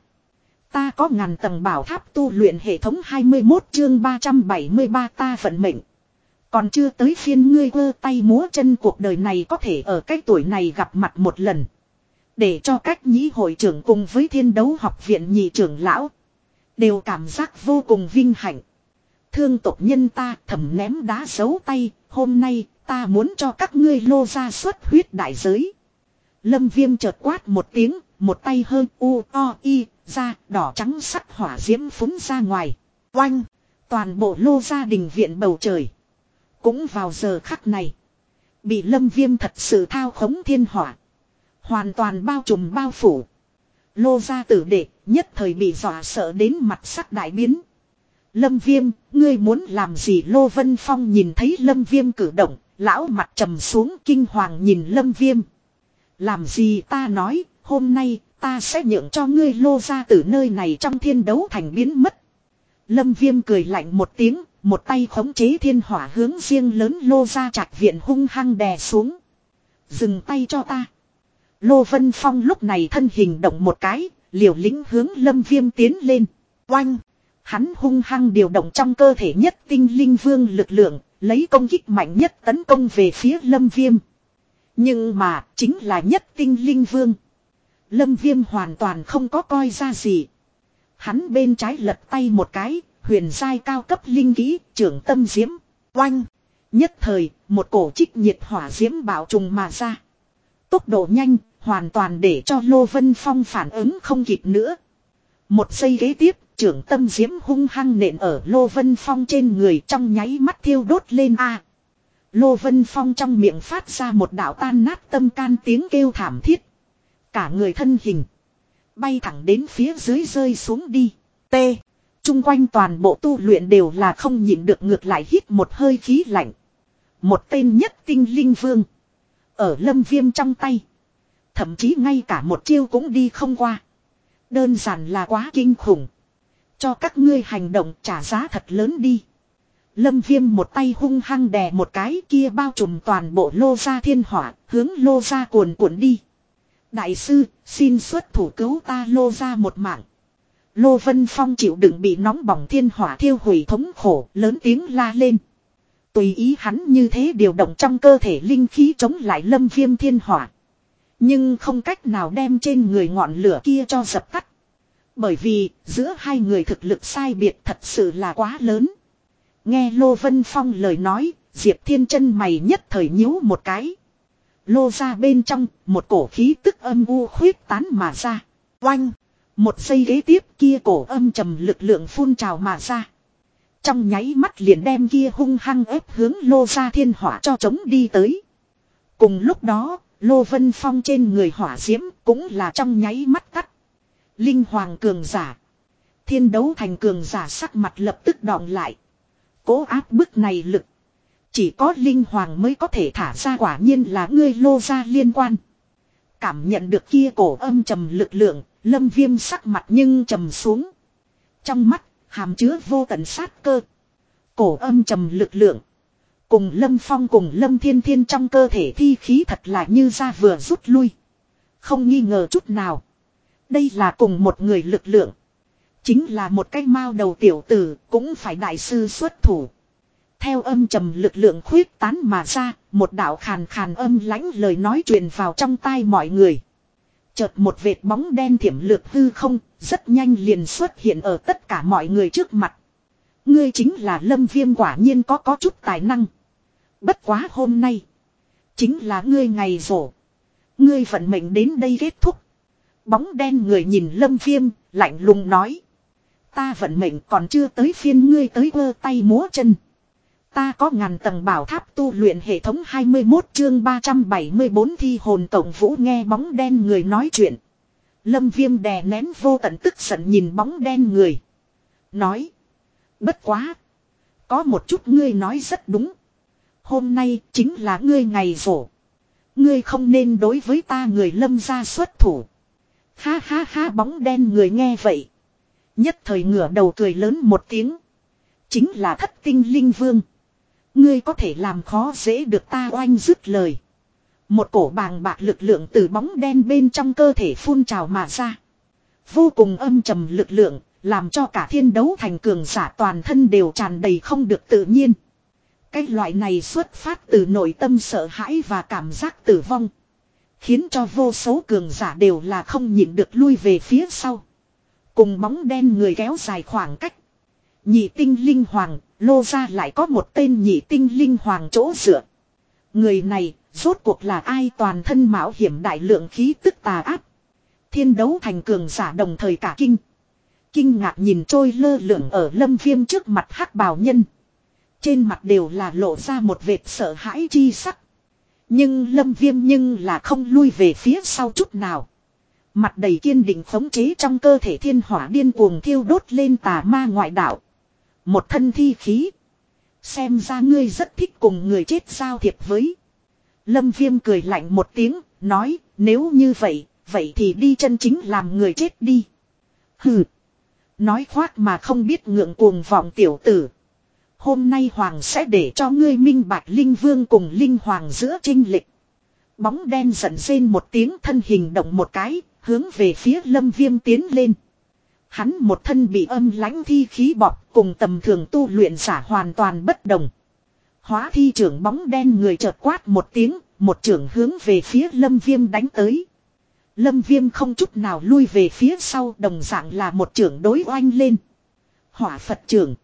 Ta có ngàn tầng bảo tháp tu luyện hệ thống 21 chương 373 ta vận mệnh. Còn chưa tới phiên ngươi vơ tay múa chân cuộc đời này có thể ở cái tuổi này gặp mặt một lần. Để cho cách nhĩ hội trưởng cùng với thiên đấu học viện nhị trưởng lão. Đều cảm giác vô cùng vinh hạnh. Thương tộc nhân ta thầm ném đá giấu tay. Hôm nay ta muốn cho các ngươi lô ra xuất huyết đại giới. Lâm viêm chợt quát một tiếng. Một tay hơn u, o y ra, đỏ trắng sắc hỏa diễm phúng ra ngoài. Oanh. Toàn bộ lô gia đình viện bầu trời. Cũng vào giờ khắc này. Bị lâm viêm thật sự thao khống thiên hỏa. Hoàn toàn bao trùm bao phủ. Lô gia tử đệ nhất thời bị dọa sợ đến mặt sắc đại biến. Lâm viêm, ngươi muốn làm gì Lô Vân Phong nhìn thấy lâm viêm cử động, lão mặt trầm xuống kinh hoàng nhìn lâm viêm. Làm gì ta nói, hôm nay, ta sẽ nhượng cho ngươi lô ra từ nơi này trong thiên đấu thành biến mất. Lâm viêm cười lạnh một tiếng, một tay khống chế thiên hỏa hướng riêng lớn lô ra chặt viện hung hăng đè xuống. Dừng tay cho ta. Lô Vân Phong lúc này thân hình động một cái, liều lĩnh hướng lâm viêm tiến lên. Oanh! Hắn hung hăng điều động trong cơ thể nhất tinh linh vương lực lượng, lấy công kích mạnh nhất tấn công về phía lâm viêm. Nhưng mà, chính là nhất tinh linh vương. Lâm viêm hoàn toàn không có coi ra gì. Hắn bên trái lật tay một cái, huyền giai cao cấp linh kỹ, trưởng tâm diễm, oanh. Nhất thời, một cổ trích nhiệt hỏa diễm bảo trùng mà ra. Tốc độ nhanh, hoàn toàn để cho Lô Vân Phong phản ứng không kịp nữa. Một giây kế tiếp, trưởng tâm diễm hung hăng nện ở Lô Vân Phong trên người trong nháy mắt thiêu đốt lên A. Lô Vân Phong trong miệng phát ra một đạo tan nát tâm can tiếng kêu thảm thiết. Cả người thân hình. Bay thẳng đến phía dưới rơi xuống đi. T. Trung quanh toàn bộ tu luyện đều là không nhịn được ngược lại hít một hơi khí lạnh. Một tên nhất tinh linh vương. Ở lâm viêm trong tay. Thậm chí ngay cả một chiêu cũng đi không qua. Đơn giản là quá kinh khủng. Cho các ngươi hành động trả giá thật lớn đi. Lâm viêm một tay hung hăng đè một cái kia bao trùm toàn bộ lô ra thiên hỏa, hướng lô ra cuồn cuộn đi. Đại sư, xin xuất thủ cứu ta lô ra một mạng. Lô Vân Phong chịu đựng bị nóng bỏng thiên hỏa thiêu hủy thống khổ, lớn tiếng la lên. Tùy ý hắn như thế điều động trong cơ thể linh khí chống lại lâm viêm thiên hỏa. Nhưng không cách nào đem trên người ngọn lửa kia cho dập tắt. Bởi vì, giữa hai người thực lực sai biệt thật sự là quá lớn. Nghe Lô Vân Phong lời nói, Diệp Thiên chân mày nhất thời nhíu một cái. Lô ra bên trong, một cổ khí tức âm u khuyết tán mà ra. Oanh! Một giây ghế tiếp kia cổ âm trầm lực lượng phun trào mà ra. Trong nháy mắt liền đem kia hung hăng ép hướng lô ra thiên hỏa cho chống đi tới. Cùng lúc đó, lô vân phong trên người hỏa diễm cũng là trong nháy mắt tắt. Linh hoàng cường giả. Thiên đấu thành cường giả sắc mặt lập tức đọng lại. Cố áp bức này lực. Chỉ có Linh Hoàng mới có thể thả ra quả nhiên là ngươi lô ra liên quan. Cảm nhận được kia cổ âm trầm lực lượng, lâm viêm sắc mặt nhưng trầm xuống. Trong mắt, hàm chứa vô tận sát cơ. Cổ âm trầm lực lượng. Cùng lâm phong cùng lâm thiên thiên trong cơ thể thi khí thật là như ra vừa rút lui. Không nghi ngờ chút nào. Đây là cùng một người lực lượng. Chính là một cái mao đầu tiểu tử cũng phải đại sư xuất thủ. Theo âm trầm lực lượng khuyết tán mà ra, một đạo khàn khàn âm lãnh lời nói truyền vào trong tai mọi người. Chợt một vệt bóng đen thiểm lược hư không, rất nhanh liền xuất hiện ở tất cả mọi người trước mặt. Ngươi chính là lâm viêm quả nhiên có có chút tài năng. Bất quá hôm nay. Chính là ngươi ngày rổ. Ngươi vận mệnh đến đây kết thúc. Bóng đen người nhìn lâm viêm, lạnh lùng nói. Ta vận mệnh còn chưa tới phiên ngươi tới vơ tay múa chân. Ta có ngàn tầng bảo tháp tu luyện hệ thống 21 chương 374 thi hồn tổng vũ nghe bóng đen người nói chuyện. Lâm viêm đè nén vô tận tức giận nhìn bóng đen người. Nói. Bất quá. Có một chút ngươi nói rất đúng. Hôm nay chính là ngươi ngày rổ. Ngươi không nên đối với ta người lâm ra xuất thủ. Ha ha ha, bóng đen người nghe vậy. Nhất thời ngửa đầu cười lớn một tiếng. Chính là thất tinh linh vương. Ngươi có thể làm khó dễ được ta oanh dứt lời. Một cổ bàng bạc lực lượng từ bóng đen bên trong cơ thể phun trào mà ra. Vô cùng âm trầm lực lượng, làm cho cả thiên đấu thành cường giả toàn thân đều tràn đầy không được tự nhiên. Cái loại này xuất phát từ nội tâm sợ hãi và cảm giác tử vong. Khiến cho vô số cường giả đều là không nhịn được lui về phía sau. Cùng bóng đen người kéo dài khoảng cách. Nhị tinh linh hoàng, lô ra lại có một tên nhị tinh linh hoàng chỗ dựa. Người này, rốt cuộc là ai toàn thân mạo hiểm đại lượng khí tức tà áp. Thiên đấu thành cường giả đồng thời cả kinh. Kinh ngạc nhìn trôi lơ lửng ở lâm viêm trước mặt hắc bào nhân. Trên mặt đều là lộ ra một vệt sợ hãi chi sắc. Nhưng lâm viêm nhưng là không lui về phía sau chút nào. Mặt đầy kiên định khống chế trong cơ thể thiên hỏa điên cuồng thiêu đốt lên tà ma ngoại đạo. Một thân thi khí. Xem ra ngươi rất thích cùng người chết giao thiệp với. Lâm viêm cười lạnh một tiếng, nói, nếu như vậy, vậy thì đi chân chính làm người chết đi. Hừ. Nói khoác mà không biết ngượng cuồng vọng tiểu tử. Hôm nay Hoàng sẽ để cho ngươi minh bạch Linh Vương cùng Linh Hoàng giữa trinh lịch. Bóng đen giận rên một tiếng thân hình động một cái, hướng về phía lâm viêm tiến lên. Hắn một thân bị âm lãnh thi khí bọt cùng tầm thường tu luyện giả hoàn toàn bất đồng. Hóa thi trưởng bóng đen người chợt quát một tiếng, một trưởng hướng về phía lâm viêm đánh tới. Lâm viêm không chút nào lui về phía sau đồng dạng là một trưởng đối oanh lên. Hỏa Phật trưởng.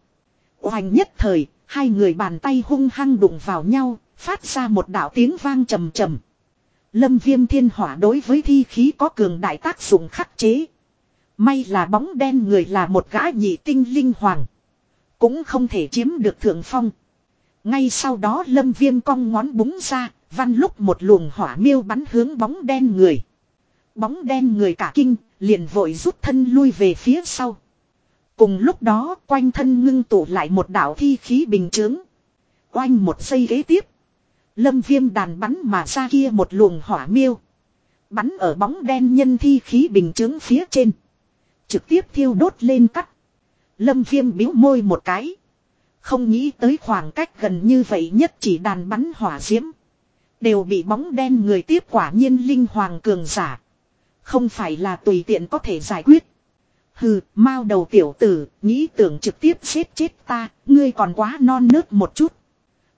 Oanh nhất thời, hai người bàn tay hung hăng đụng vào nhau, phát ra một đạo tiếng vang trầm trầm. Lâm viêm thiên hỏa đối với thi khí có cường đại tác dụng khắc chế. May là bóng đen người là một gã nhị tinh linh hoàng. Cũng không thể chiếm được thượng phong. Ngay sau đó lâm viêm cong ngón búng ra, văn lúc một luồng hỏa miêu bắn hướng bóng đen người. Bóng đen người cả kinh, liền vội rút thân lui về phía sau. Cùng lúc đó quanh thân ngưng tụ lại một đảo thi khí bình chướng. Quanh một giây ghế tiếp. Lâm viêm đàn bắn mà ra kia một luồng hỏa miêu. Bắn ở bóng đen nhân thi khí bình chướng phía trên. Trực tiếp thiêu đốt lên cắt. Lâm viêm biếu môi một cái. Không nghĩ tới khoảng cách gần như vậy nhất chỉ đàn bắn hỏa diễm. Đều bị bóng đen người tiếp quả nhiên linh hoàng cường giả. Không phải là tùy tiện có thể giải quyết. Hừ, mau đầu tiểu tử, nghĩ tưởng trực tiếp giết chết ta, ngươi còn quá non nớt một chút.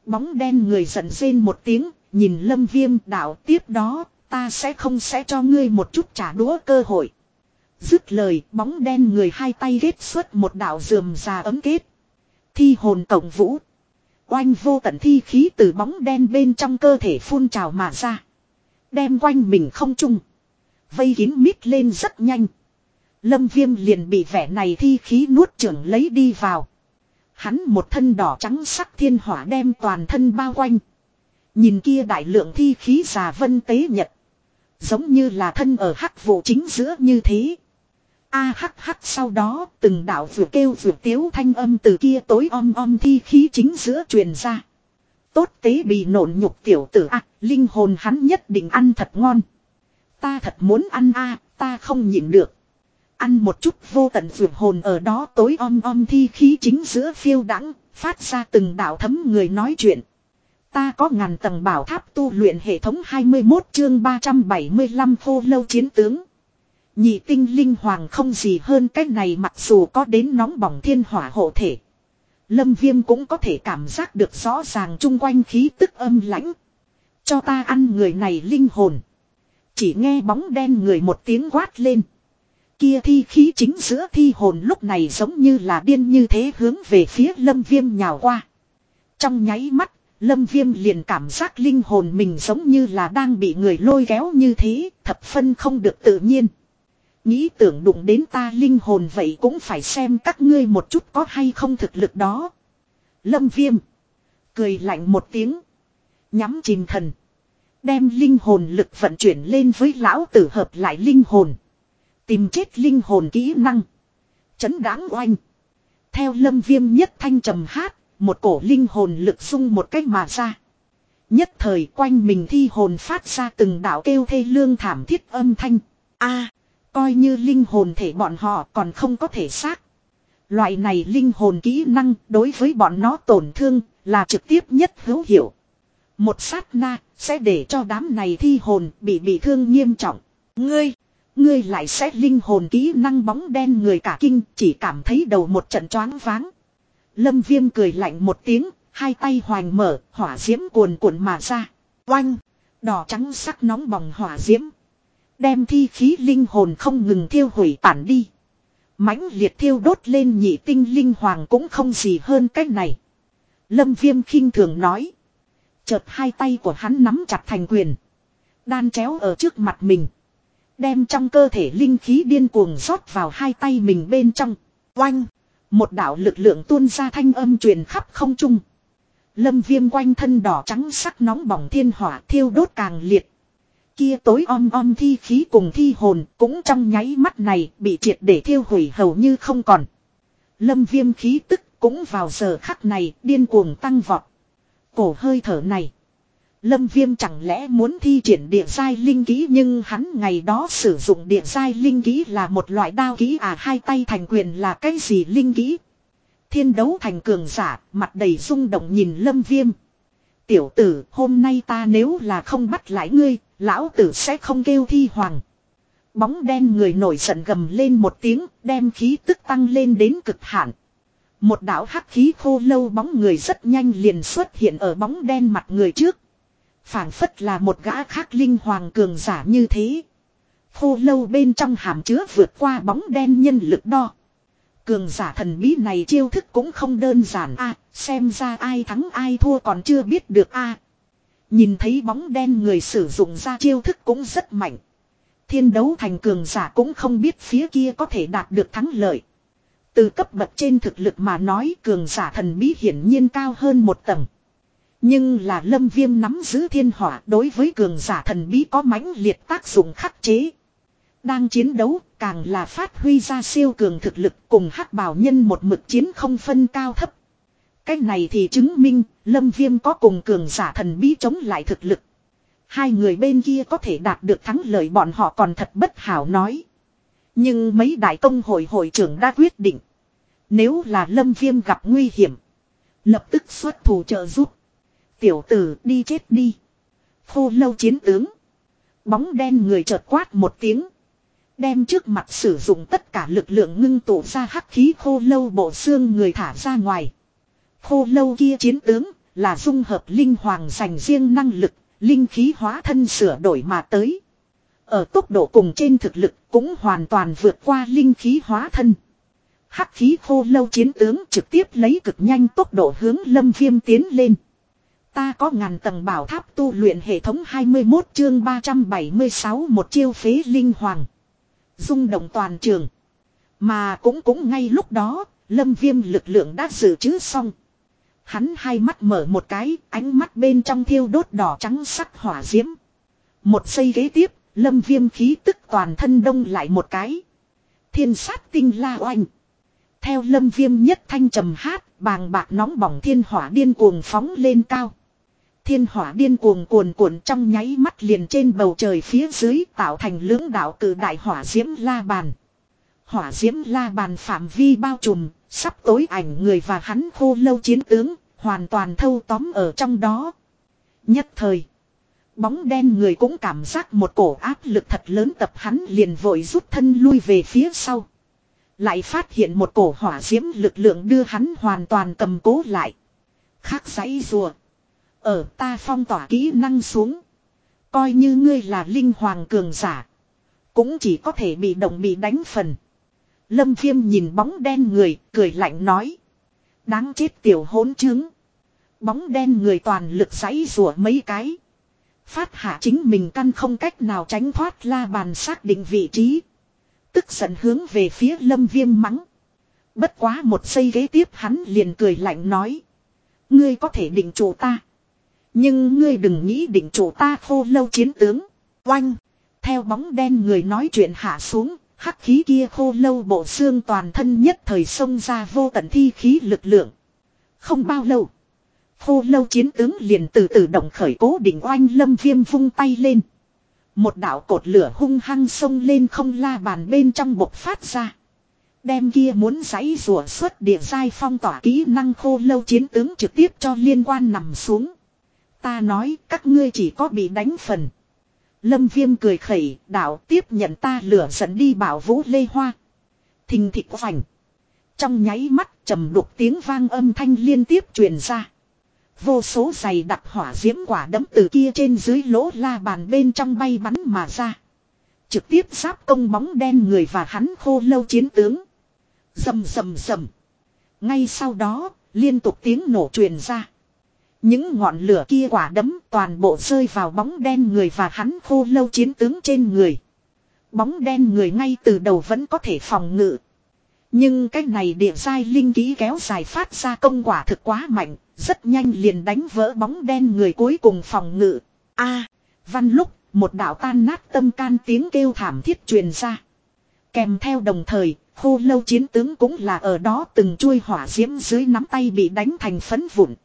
Bóng đen người giận rên một tiếng, nhìn lâm viêm đạo tiếp đó, ta sẽ không sẽ cho ngươi một chút trả đũa cơ hội. Dứt lời, bóng đen người hai tay ghét xuất một đạo dườm già ấm kết. Thi hồn tổng vũ. Oanh vô tận thi khí từ bóng đen bên trong cơ thể phun trào mà ra. Đem quanh mình không chung. Vây kín mít lên rất nhanh. Lâm viêm liền bị vẻ này thi khí nuốt trưởng lấy đi vào. Hắn một thân đỏ trắng sắc thiên hỏa đem toàn thân bao quanh. Nhìn kia đại lượng thi khí già vân tế nhật. Giống như là thân ở hắc vụ chính giữa như thế. A hắc hắc sau đó từng đạo vừa kêu vừa tiếu thanh âm từ kia tối om om thi khí chính giữa truyền ra. Tốt tế bị nổn nhục tiểu tử a linh hồn hắn nhất định ăn thật ngon. Ta thật muốn ăn a ta không nhịn được. Ăn một chút vô tận vượt hồn ở đó tối om om thi khí chính giữa phiêu đắng, phát ra từng đạo thấm người nói chuyện. Ta có ngàn tầng bảo tháp tu luyện hệ thống 21 chương 375 khô lâu chiến tướng. Nhị tinh linh hoàng không gì hơn cách này mặc dù có đến nóng bỏng thiên hỏa hộ thể. Lâm viêm cũng có thể cảm giác được rõ ràng chung quanh khí tức âm lãnh. Cho ta ăn người này linh hồn. Chỉ nghe bóng đen người một tiếng quát lên. Kia thi khí chính giữa thi hồn lúc này giống như là điên như thế hướng về phía lâm viêm nhào qua. Trong nháy mắt, lâm viêm liền cảm giác linh hồn mình giống như là đang bị người lôi kéo như thế, thập phân không được tự nhiên. Nghĩ tưởng đụng đến ta linh hồn vậy cũng phải xem các ngươi một chút có hay không thực lực đó. Lâm viêm. Cười lạnh một tiếng. Nhắm chìm thần. Đem linh hồn lực vận chuyển lên với lão tử hợp lại linh hồn. Tìm chết linh hồn kỹ năng. Chấn đáng oanh. Theo lâm viêm nhất thanh trầm hát. Một cổ linh hồn lực sung một cách mà ra. Nhất thời quanh mình thi hồn phát ra từng đạo kêu thê lương thảm thiết âm thanh. a coi như linh hồn thể bọn họ còn không có thể xác. Loại này linh hồn kỹ năng đối với bọn nó tổn thương là trực tiếp nhất hữu hiệu. Một sát na sẽ để cho đám này thi hồn bị bị thương nghiêm trọng. Ngươi, ngươi lại sẽ linh hồn kỹ năng bóng đen người cả kinh chỉ cảm thấy đầu một trận choáng váng. Lâm viêm cười lạnh một tiếng, hai tay hoành mở, hỏa diễm cuồn cuộn mà ra. Oanh, đỏ trắng sắc nóng bỏng hỏa diễm. Đem thi khí linh hồn không ngừng thiêu hủy tản đi mãnh liệt thiêu đốt lên nhị tinh linh hoàng cũng không gì hơn cách này. Lâm viêm khinh thường nói. Chợt hai tay của hắn nắm chặt thành quyền. Đan chéo ở trước mặt mình. Đem trong cơ thể linh khí điên cuồng rót vào hai tay mình bên trong. Oanh. Một đạo lực lượng tuôn ra thanh âm truyền khắp không trung. Lâm viêm quanh thân đỏ trắng sắc nóng bỏng thiên hỏa thiêu đốt càng liệt kia tối om om thi khí cùng thi hồn cũng trong nháy mắt này bị triệt để thiêu hủy hầu như không còn. Lâm viêm khí tức cũng vào giờ khắc này điên cuồng tăng vọt. Cổ hơi thở này. Lâm viêm chẳng lẽ muốn thi triển địa giai linh ký nhưng hắn ngày đó sử dụng địa giai linh ký là một loại đao ký à hai tay thành quyền là cái gì linh ký. Thiên đấu thành cường giả, mặt đầy rung động nhìn lâm viêm. Tiểu tử, hôm nay ta nếu là không bắt lại ngươi, Lão tử sẽ không kêu thi hoàng. Bóng đen người nổi giận gầm lên một tiếng, đem khí tức tăng lên đến cực hạn. Một đạo hắc khí khô lâu bóng người rất nhanh liền xuất hiện ở bóng đen mặt người trước. phảng phất là một gã khác linh hoàng cường giả như thế. Khô lâu bên trong hàm chứa vượt qua bóng đen nhân lực đo. Cường giả thần bí này chiêu thức cũng không đơn giản a, xem ra ai thắng ai thua còn chưa biết được a Nhìn thấy bóng đen người sử dụng ra chiêu thức cũng rất mạnh. Thiên đấu thành cường giả cũng không biết phía kia có thể đạt được thắng lợi. Từ cấp bậc trên thực lực mà nói, cường giả thần bí hiển nhiên cao hơn một tầng. Nhưng là lâm viêm nắm giữ thiên hỏa đối với cường giả thần bí có mãnh liệt tác dụng khắc chế. Đang chiến đấu càng là phát huy ra siêu cường thực lực cùng hắc bảo nhân một mực chiến không phân cao thấp. Cái này thì chứng minh, Lâm Viêm có cùng cường giả thần bí chống lại thực lực. Hai người bên kia có thể đạt được thắng lợi bọn họ còn thật bất hảo nói. Nhưng mấy đại công hội hội trưởng đã quyết định. Nếu là Lâm Viêm gặp nguy hiểm. Lập tức xuất thủ trợ giúp. Tiểu tử đi chết đi. Khô lâu chiến tướng. Bóng đen người chợt quát một tiếng. Đem trước mặt sử dụng tất cả lực lượng ngưng tụ ra hắc khí khô lâu bộ xương người thả ra ngoài. Khô lâu kia chiến tướng là dung hợp linh hoàng dành riêng năng lực, linh khí hóa thân sửa đổi mà tới. Ở tốc độ cùng trên thực lực cũng hoàn toàn vượt qua linh khí hóa thân. Hắc khí khô lâu chiến tướng trực tiếp lấy cực nhanh tốc độ hướng lâm viêm tiến lên. Ta có ngàn tầng bảo tháp tu luyện hệ thống 21 chương 376 một chiêu phế linh hoàng. Dung động toàn trường. Mà cũng cũng ngay lúc đó, lâm viêm lực lượng đã dự trữ xong. Hắn hai mắt mở một cái, ánh mắt bên trong thiêu đốt đỏ trắng sắc hỏa diễm. Một giây ghế tiếp, lâm viêm khí tức toàn thân đông lại một cái. Thiên sát tinh la oanh. Theo lâm viêm nhất thanh trầm hát, bàng bạc nóng bỏng thiên hỏa điên cuồng phóng lên cao. Thiên hỏa điên cuồng cuồn cuộn trong nháy mắt liền trên bầu trời phía dưới tạo thành lưỡng đạo cử đại hỏa diễm la bàn. Hỏa diễm la bàn phạm vi bao trùm, sắp tối ảnh người và hắn khô lâu chiến tướng, Hoàn toàn thâu tóm ở trong đó. Nhất thời. Bóng đen người cũng cảm giác một cổ áp lực thật lớn tập hắn liền vội rút thân lui về phía sau. Lại phát hiện một cổ hỏa diễm lực lượng đưa hắn hoàn toàn cầm cố lại. Khác giấy rùa. Ở ta phong tỏa kỹ năng xuống. Coi như ngươi là linh hoàng cường giả. Cũng chỉ có thể bị động bị đánh phần. Lâm viêm nhìn bóng đen người, cười lạnh nói. Đáng chết tiểu hỗn chứng. Bóng đen người toàn lực giấy rùa mấy cái. Phát hạ chính mình căn không cách nào tránh thoát la bàn xác định vị trí. Tức giận hướng về phía lâm viêm mắng. Bất quá một giây ghế tiếp hắn liền cười lạnh nói. Ngươi có thể định chủ ta. Nhưng ngươi đừng nghĩ định chủ ta khô lâu chiến tướng. Oanh. Theo bóng đen người nói chuyện hạ xuống. Hắc khí kia khô lâu bộ xương toàn thân nhất thời xông ra vô tận thi khí lực lượng. Không bao lâu. Khô lâu chiến tướng liền từ từ động khởi cố định oanh lâm viêm vung tay lên. Một đạo cột lửa hung hăng xông lên không la bàn bên trong bộc phát ra. Đem kia muốn giấy rùa xuất địa giai phong tỏa kỹ năng khô lâu chiến tướng trực tiếp cho liên quan nằm xuống. Ta nói các ngươi chỉ có bị đánh phần. Lâm viêm cười khẩy đạo tiếp nhận ta lửa dẫn đi bảo vũ lê hoa. Thình thịt vành. Trong nháy mắt trầm đục tiếng vang âm thanh liên tiếp truyền ra. Vô số giày đặc hỏa diễm quả đấm từ kia trên dưới lỗ la bàn bên trong bay bắn mà ra. Trực tiếp giáp công bóng đen người và hắn khô lâu chiến tướng. Dầm dầm dầm. Ngay sau đó, liên tục tiếng nổ truyền ra. Những ngọn lửa kia quả đấm toàn bộ rơi vào bóng đen người và hắn khô lâu chiến tướng trên người. Bóng đen người ngay từ đầu vẫn có thể phòng ngự. Nhưng cái này địa giai linh ký kéo dài phát ra công quả thực quá mạnh, rất nhanh liền đánh vỡ bóng đen người cuối cùng phòng ngự. A, văn lúc, một đạo tan nát tâm can tiếng kêu thảm thiết truyền ra. Kèm theo đồng thời, khô lâu chiến tướng cũng là ở đó từng chuôi hỏa diễm dưới nắm tay bị đánh thành phấn vụn.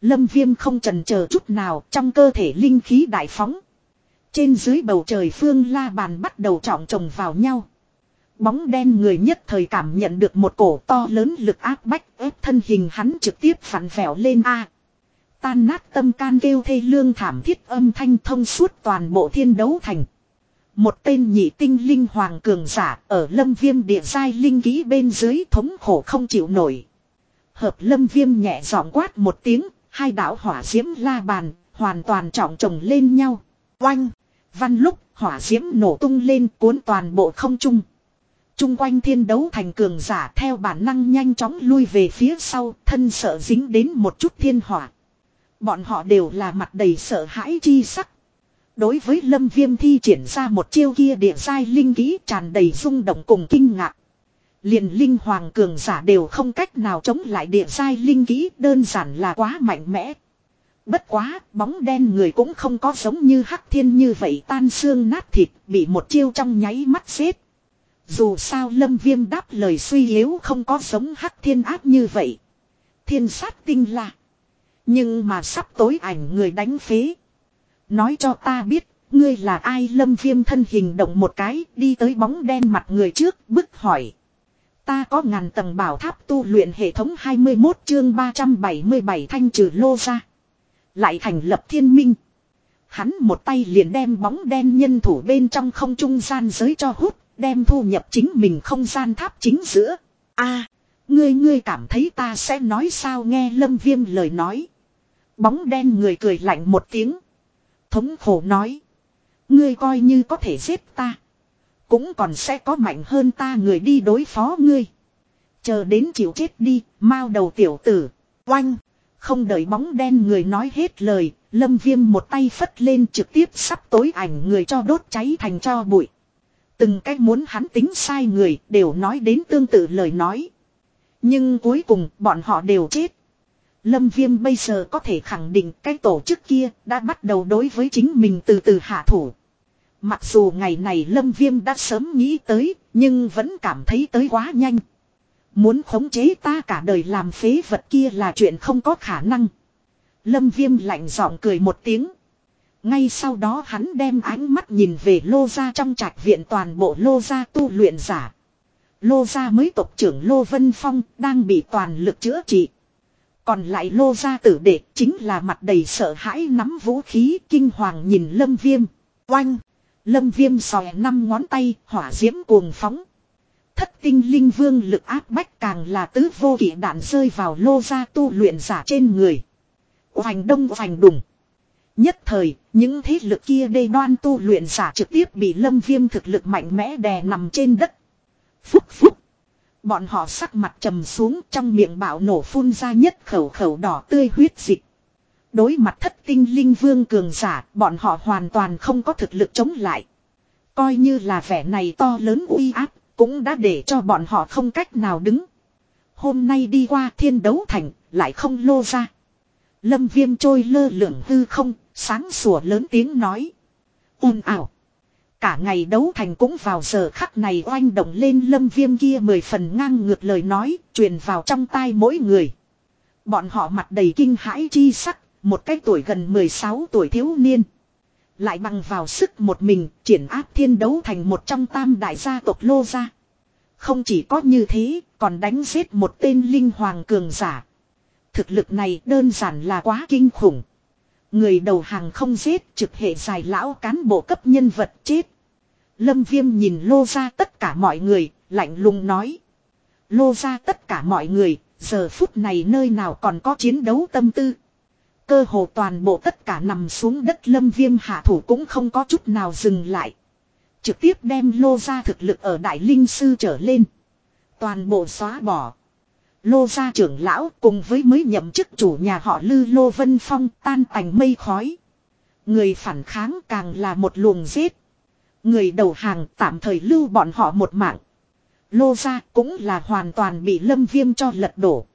Lâm viêm không trần chờ chút nào trong cơ thể linh khí đại phóng. Trên dưới bầu trời phương la bàn bắt đầu trọng trồng vào nhau. Bóng đen người nhất thời cảm nhận được một cổ to lớn lực áp bách ép thân hình hắn trực tiếp phản vẹo lên A. Tan nát tâm can kêu thê lương thảm thiết âm thanh thông suốt toàn bộ thiên đấu thành. Một tên nhị tinh linh hoàng cường giả ở lâm viêm địa giai linh ký bên dưới thống khổ không chịu nổi. Hợp lâm viêm nhẹ giọng quát một tiếng, hai đạo hỏa diễm la bàn, hoàn toàn trọng chồng lên nhau. Oanh! Văn lúc hỏa diễm nổ tung lên cuốn toàn bộ không trung. Trung quanh thiên đấu thành cường giả theo bản năng nhanh chóng lui về phía sau, thân sợ dính đến một chút thiên hỏa. Bọn họ đều là mặt đầy sợ hãi chi sắc. Đối với lâm viêm thi triển ra một chiêu kia địa sai linh kỹ tràn đầy rung động cùng kinh ngạc liền linh hoàng cường giả đều không cách nào chống lại địa giai linh kỹ đơn giản là quá mạnh mẽ. Bất quá, bóng đen người cũng không có giống như hắc thiên như vậy tan xương nát thịt, bị một chiêu trong nháy mắt xếp. Dù sao lâm viêm đáp lời suy yếu không có giống hắc thiên áp như vậy. Thiên sát tinh là. Nhưng mà sắp tối ảnh người đánh phế. Nói cho ta biết, ngươi là ai lâm viêm thân hình động một cái, đi tới bóng đen mặt người trước, bức hỏi. Ta có ngàn tầng bảo tháp tu luyện hệ thống 21 chương 377 thanh trừ lô ra. Lại thành lập thiên minh. Hắn một tay liền đem bóng đen nhân thủ bên trong không trung gian giới cho hút, đem thu nhập chính mình không gian tháp chính giữa. a ngươi ngươi cảm thấy ta sẽ nói sao nghe lâm viêm lời nói. Bóng đen người cười lạnh một tiếng. Thống khổ nói. Ngươi coi như có thể giết ta. Cũng còn sẽ có mạnh hơn ta người đi đối phó ngươi. Chờ đến chịu chết đi, mau đầu tiểu tử. Oanh. Không đợi bóng đen người nói hết lời, lâm viêm một tay phất lên trực tiếp sắp tối ảnh người cho đốt cháy thành cho bụi. Từng cách muốn hắn tính sai người đều nói đến tương tự lời nói. Nhưng cuối cùng bọn họ đều chết. Lâm Viêm bây giờ có thể khẳng định cái tổ chức kia đã bắt đầu đối với chính mình từ từ hạ thủ. Mặc dù ngày này Lâm Viêm đã sớm nghĩ tới, nhưng vẫn cảm thấy tới quá nhanh. Muốn khống chế ta cả đời làm phế vật kia là chuyện không có khả năng. Lâm Viêm lạnh giọng cười một tiếng. Ngay sau đó hắn đem ánh mắt nhìn về lô gia trong trạch viện toàn bộ lô gia tu luyện giả. Lô gia mới tộc trưởng Lô Vân Phong đang bị toàn lực chữa trị. Còn lại lô gia tử đệ chính là mặt đầy sợ hãi nắm vũ khí kinh hoàng nhìn lâm viêm. Oanh! Lâm viêm sòe năm ngón tay hỏa diễm cuồng phóng. Thất tinh linh vương lực áp bách càng là tứ vô kỷ đạn rơi vào lô gia tu luyện giả trên người. Hoành đông hoành đùng. Nhất thời, những thế lực kia đê đoan tu luyện giả trực tiếp bị lâm viêm thực lực mạnh mẽ đè nằm trên đất. Phúc phúc. Bọn họ sắc mặt trầm xuống trong miệng bạo nổ phun ra nhất khẩu khẩu đỏ tươi huyết dịch. Đối mặt thất tinh linh vương cường giả, bọn họ hoàn toàn không có thực lực chống lại. Coi như là vẻ này to lớn uy áp, cũng đã để cho bọn họ không cách nào đứng. Hôm nay đi qua thiên đấu thành, lại không lô ra. Lâm viêm trôi lơ lửng hư không, sáng sủa lớn tiếng nói. ồn ảo. Cả ngày đấu thành cũng vào giờ khắc này oanh động lên lâm viêm kia mười phần ngang ngược lời nói, truyền vào trong tai mỗi người. Bọn họ mặt đầy kinh hãi chi sắc, một cái tuổi gần 16 tuổi thiếu niên. Lại bằng vào sức một mình, triển áp thiên đấu thành một trong tam đại gia tộc lô gia. Không chỉ có như thế, còn đánh giết một tên linh hoàng cường giả. Thực lực này đơn giản là quá kinh khủng. Người đầu hàng không giết trực hệ dài lão cán bộ cấp nhân vật chết. Lâm Viêm nhìn lô ra tất cả mọi người, lạnh lùng nói. Lô ra tất cả mọi người, giờ phút này nơi nào còn có chiến đấu tâm tư. Cơ hồ toàn bộ tất cả nằm xuống đất lâm viêm hạ thủ cũng không có chút nào dừng lại. Trực tiếp đem lô ra thực lực ở Đại Linh Sư trở lên. Toàn bộ xóa bỏ. Lô gia trưởng lão cùng với mới nhậm chức chủ nhà họ Lư Lô Vân Phong tan tành mây khói. Người phản kháng càng là một luồng giết. Người đầu hàng tạm thời lưu bọn họ một mạng. Lô gia cũng là hoàn toàn bị lâm viêm cho lật đổ.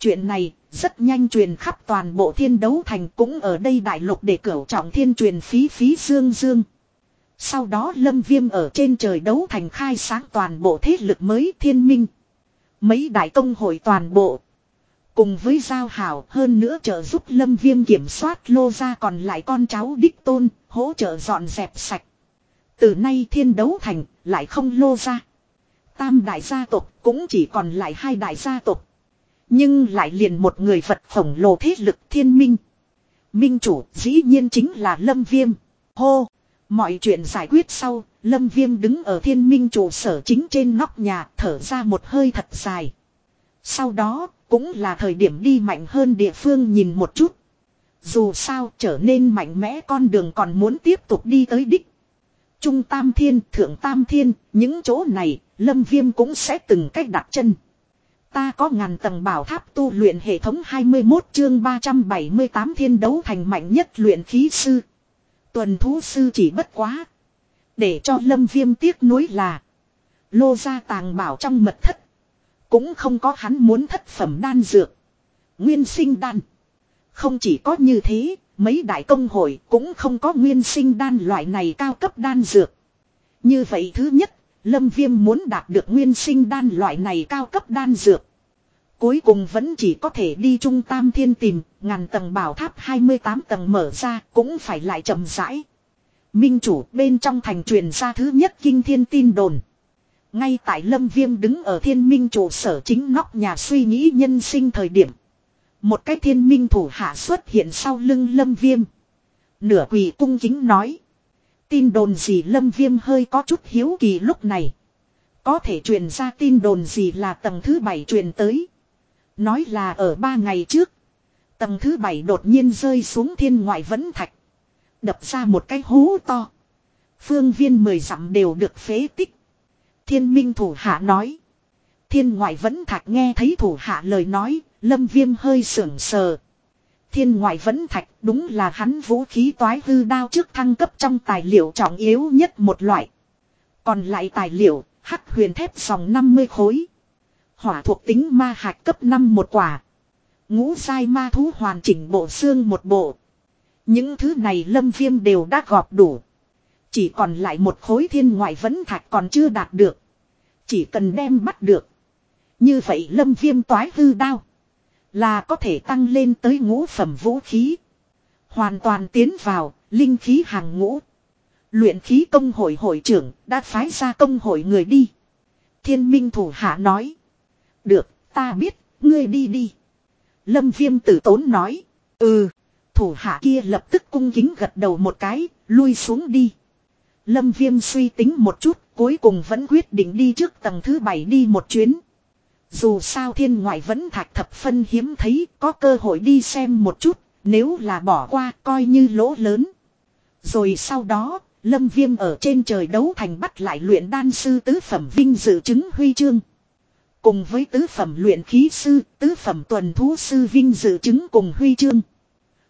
Chuyện này rất nhanh truyền khắp toàn bộ thiên đấu thành cũng ở đây đại lục để cửu trọng thiên truyền phí phí dương dương. Sau đó lâm viêm ở trên trời đấu thành khai sáng toàn bộ thế lực mới thiên minh. Mấy đại công hội toàn bộ. Cùng với giao hảo hơn nữa trợ giúp lâm viêm kiểm soát lô ra còn lại con cháu đích tôn, hỗ trợ dọn dẹp sạch. Từ nay thiên đấu thành, lại không lô ra. Tam đại gia tộc cũng chỉ còn lại hai đại gia tộc. Nhưng lại liền một người vật khổng lồ thế lực thiên minh. Minh chủ dĩ nhiên chính là Lâm Viêm. Hô! Mọi chuyện giải quyết sau, Lâm Viêm đứng ở thiên minh trụ sở chính trên nóc nhà thở ra một hơi thật dài. Sau đó, cũng là thời điểm đi mạnh hơn địa phương nhìn một chút. Dù sao trở nên mạnh mẽ con đường còn muốn tiếp tục đi tới đích. Trung Tam Thiên, Thượng Tam Thiên, những chỗ này, Lâm Viêm cũng sẽ từng cách đặt chân. Ta có ngàn tầng bảo tháp tu luyện hệ thống 21 chương 378 thiên đấu thành mạnh nhất luyện khí sư. Tuần thú sư chỉ bất quá. Để cho lâm viêm tiếc nuối là. Lô ra tàng bảo trong mật thất. Cũng không có hắn muốn thất phẩm đan dược. Nguyên sinh đan. Không chỉ có như thế, mấy đại công hội cũng không có nguyên sinh đan loại này cao cấp đan dược. Như vậy thứ nhất, Lâm Viêm muốn đạt được nguyên sinh đan loại này cao cấp đan dược. Cuối cùng vẫn chỉ có thể đi trung tam thiên tìm, ngàn tầng bảo tháp 28 tầng mở ra cũng phải lại chậm rãi. Minh chủ bên trong thành truyền ra thứ nhất kinh thiên tin đồn. Ngay tại lâm viêm đứng ở thiên minh chủ sở chính nóc nhà suy nghĩ nhân sinh thời điểm. Một cái thiên minh thủ hạ xuất hiện sau lưng lâm viêm. Nửa quỳ cung kính nói. Tin đồn gì lâm viêm hơi có chút hiếu kỳ lúc này. Có thể truyền ra tin đồn gì là tầng thứ bảy truyền tới. Nói là ở ba ngày trước. Tầng thứ bảy đột nhiên rơi xuống thiên ngoại vẫn thạch. Đập ra một cái hố to. Phương viên mười dặm đều được phế tích. Thiên minh thủ hạ nói. Thiên ngoại vẫn thạch nghe thấy thủ hạ lời nói. Lâm viêm hơi sưởng sờ. Thiên ngoại vẫn thạch đúng là hắn vũ khí toái hư đao trước thăng cấp trong tài liệu trọng yếu nhất một loại. Còn lại tài liệu, hắc huyền thép dòng 50 khối. Hỏa thuộc tính ma hạt cấp 5 một quả. Ngũ sai ma thú hoàn chỉnh bộ xương một bộ. Những thứ này lâm viêm đều đã gọp đủ. Chỉ còn lại một khối thiên ngoại vẫn thạch còn chưa đạt được. Chỉ cần đem bắt được. Như vậy lâm viêm toái hư đao. Là có thể tăng lên tới ngũ phẩm vũ khí. Hoàn toàn tiến vào, linh khí hàng ngũ. Luyện khí công hội hội trưởng đã phái ra công hội người đi. Thiên minh thủ hạ nói. Được, ta biết, ngươi đi đi. Lâm viêm tử tốn nói. Ừ, thủ hạ kia lập tức cung kính gật đầu một cái, lui xuống đi. Lâm viêm suy tính một chút, cuối cùng vẫn quyết định đi trước tầng thứ bảy đi một chuyến. Dù sao thiên ngoại vẫn thạch thập phân hiếm thấy, có cơ hội đi xem một chút, Nếu là bỏ qua coi như lỗ lớn. Rồi sau đó, Lâm Viêm ở trên trời đấu thành bắt lại luyện đan sư tứ phẩm vinh dự chứng huy chương. Cùng với tứ phẩm luyện khí sư, tứ phẩm tuần thú sư vinh dự chứng cùng huy chương.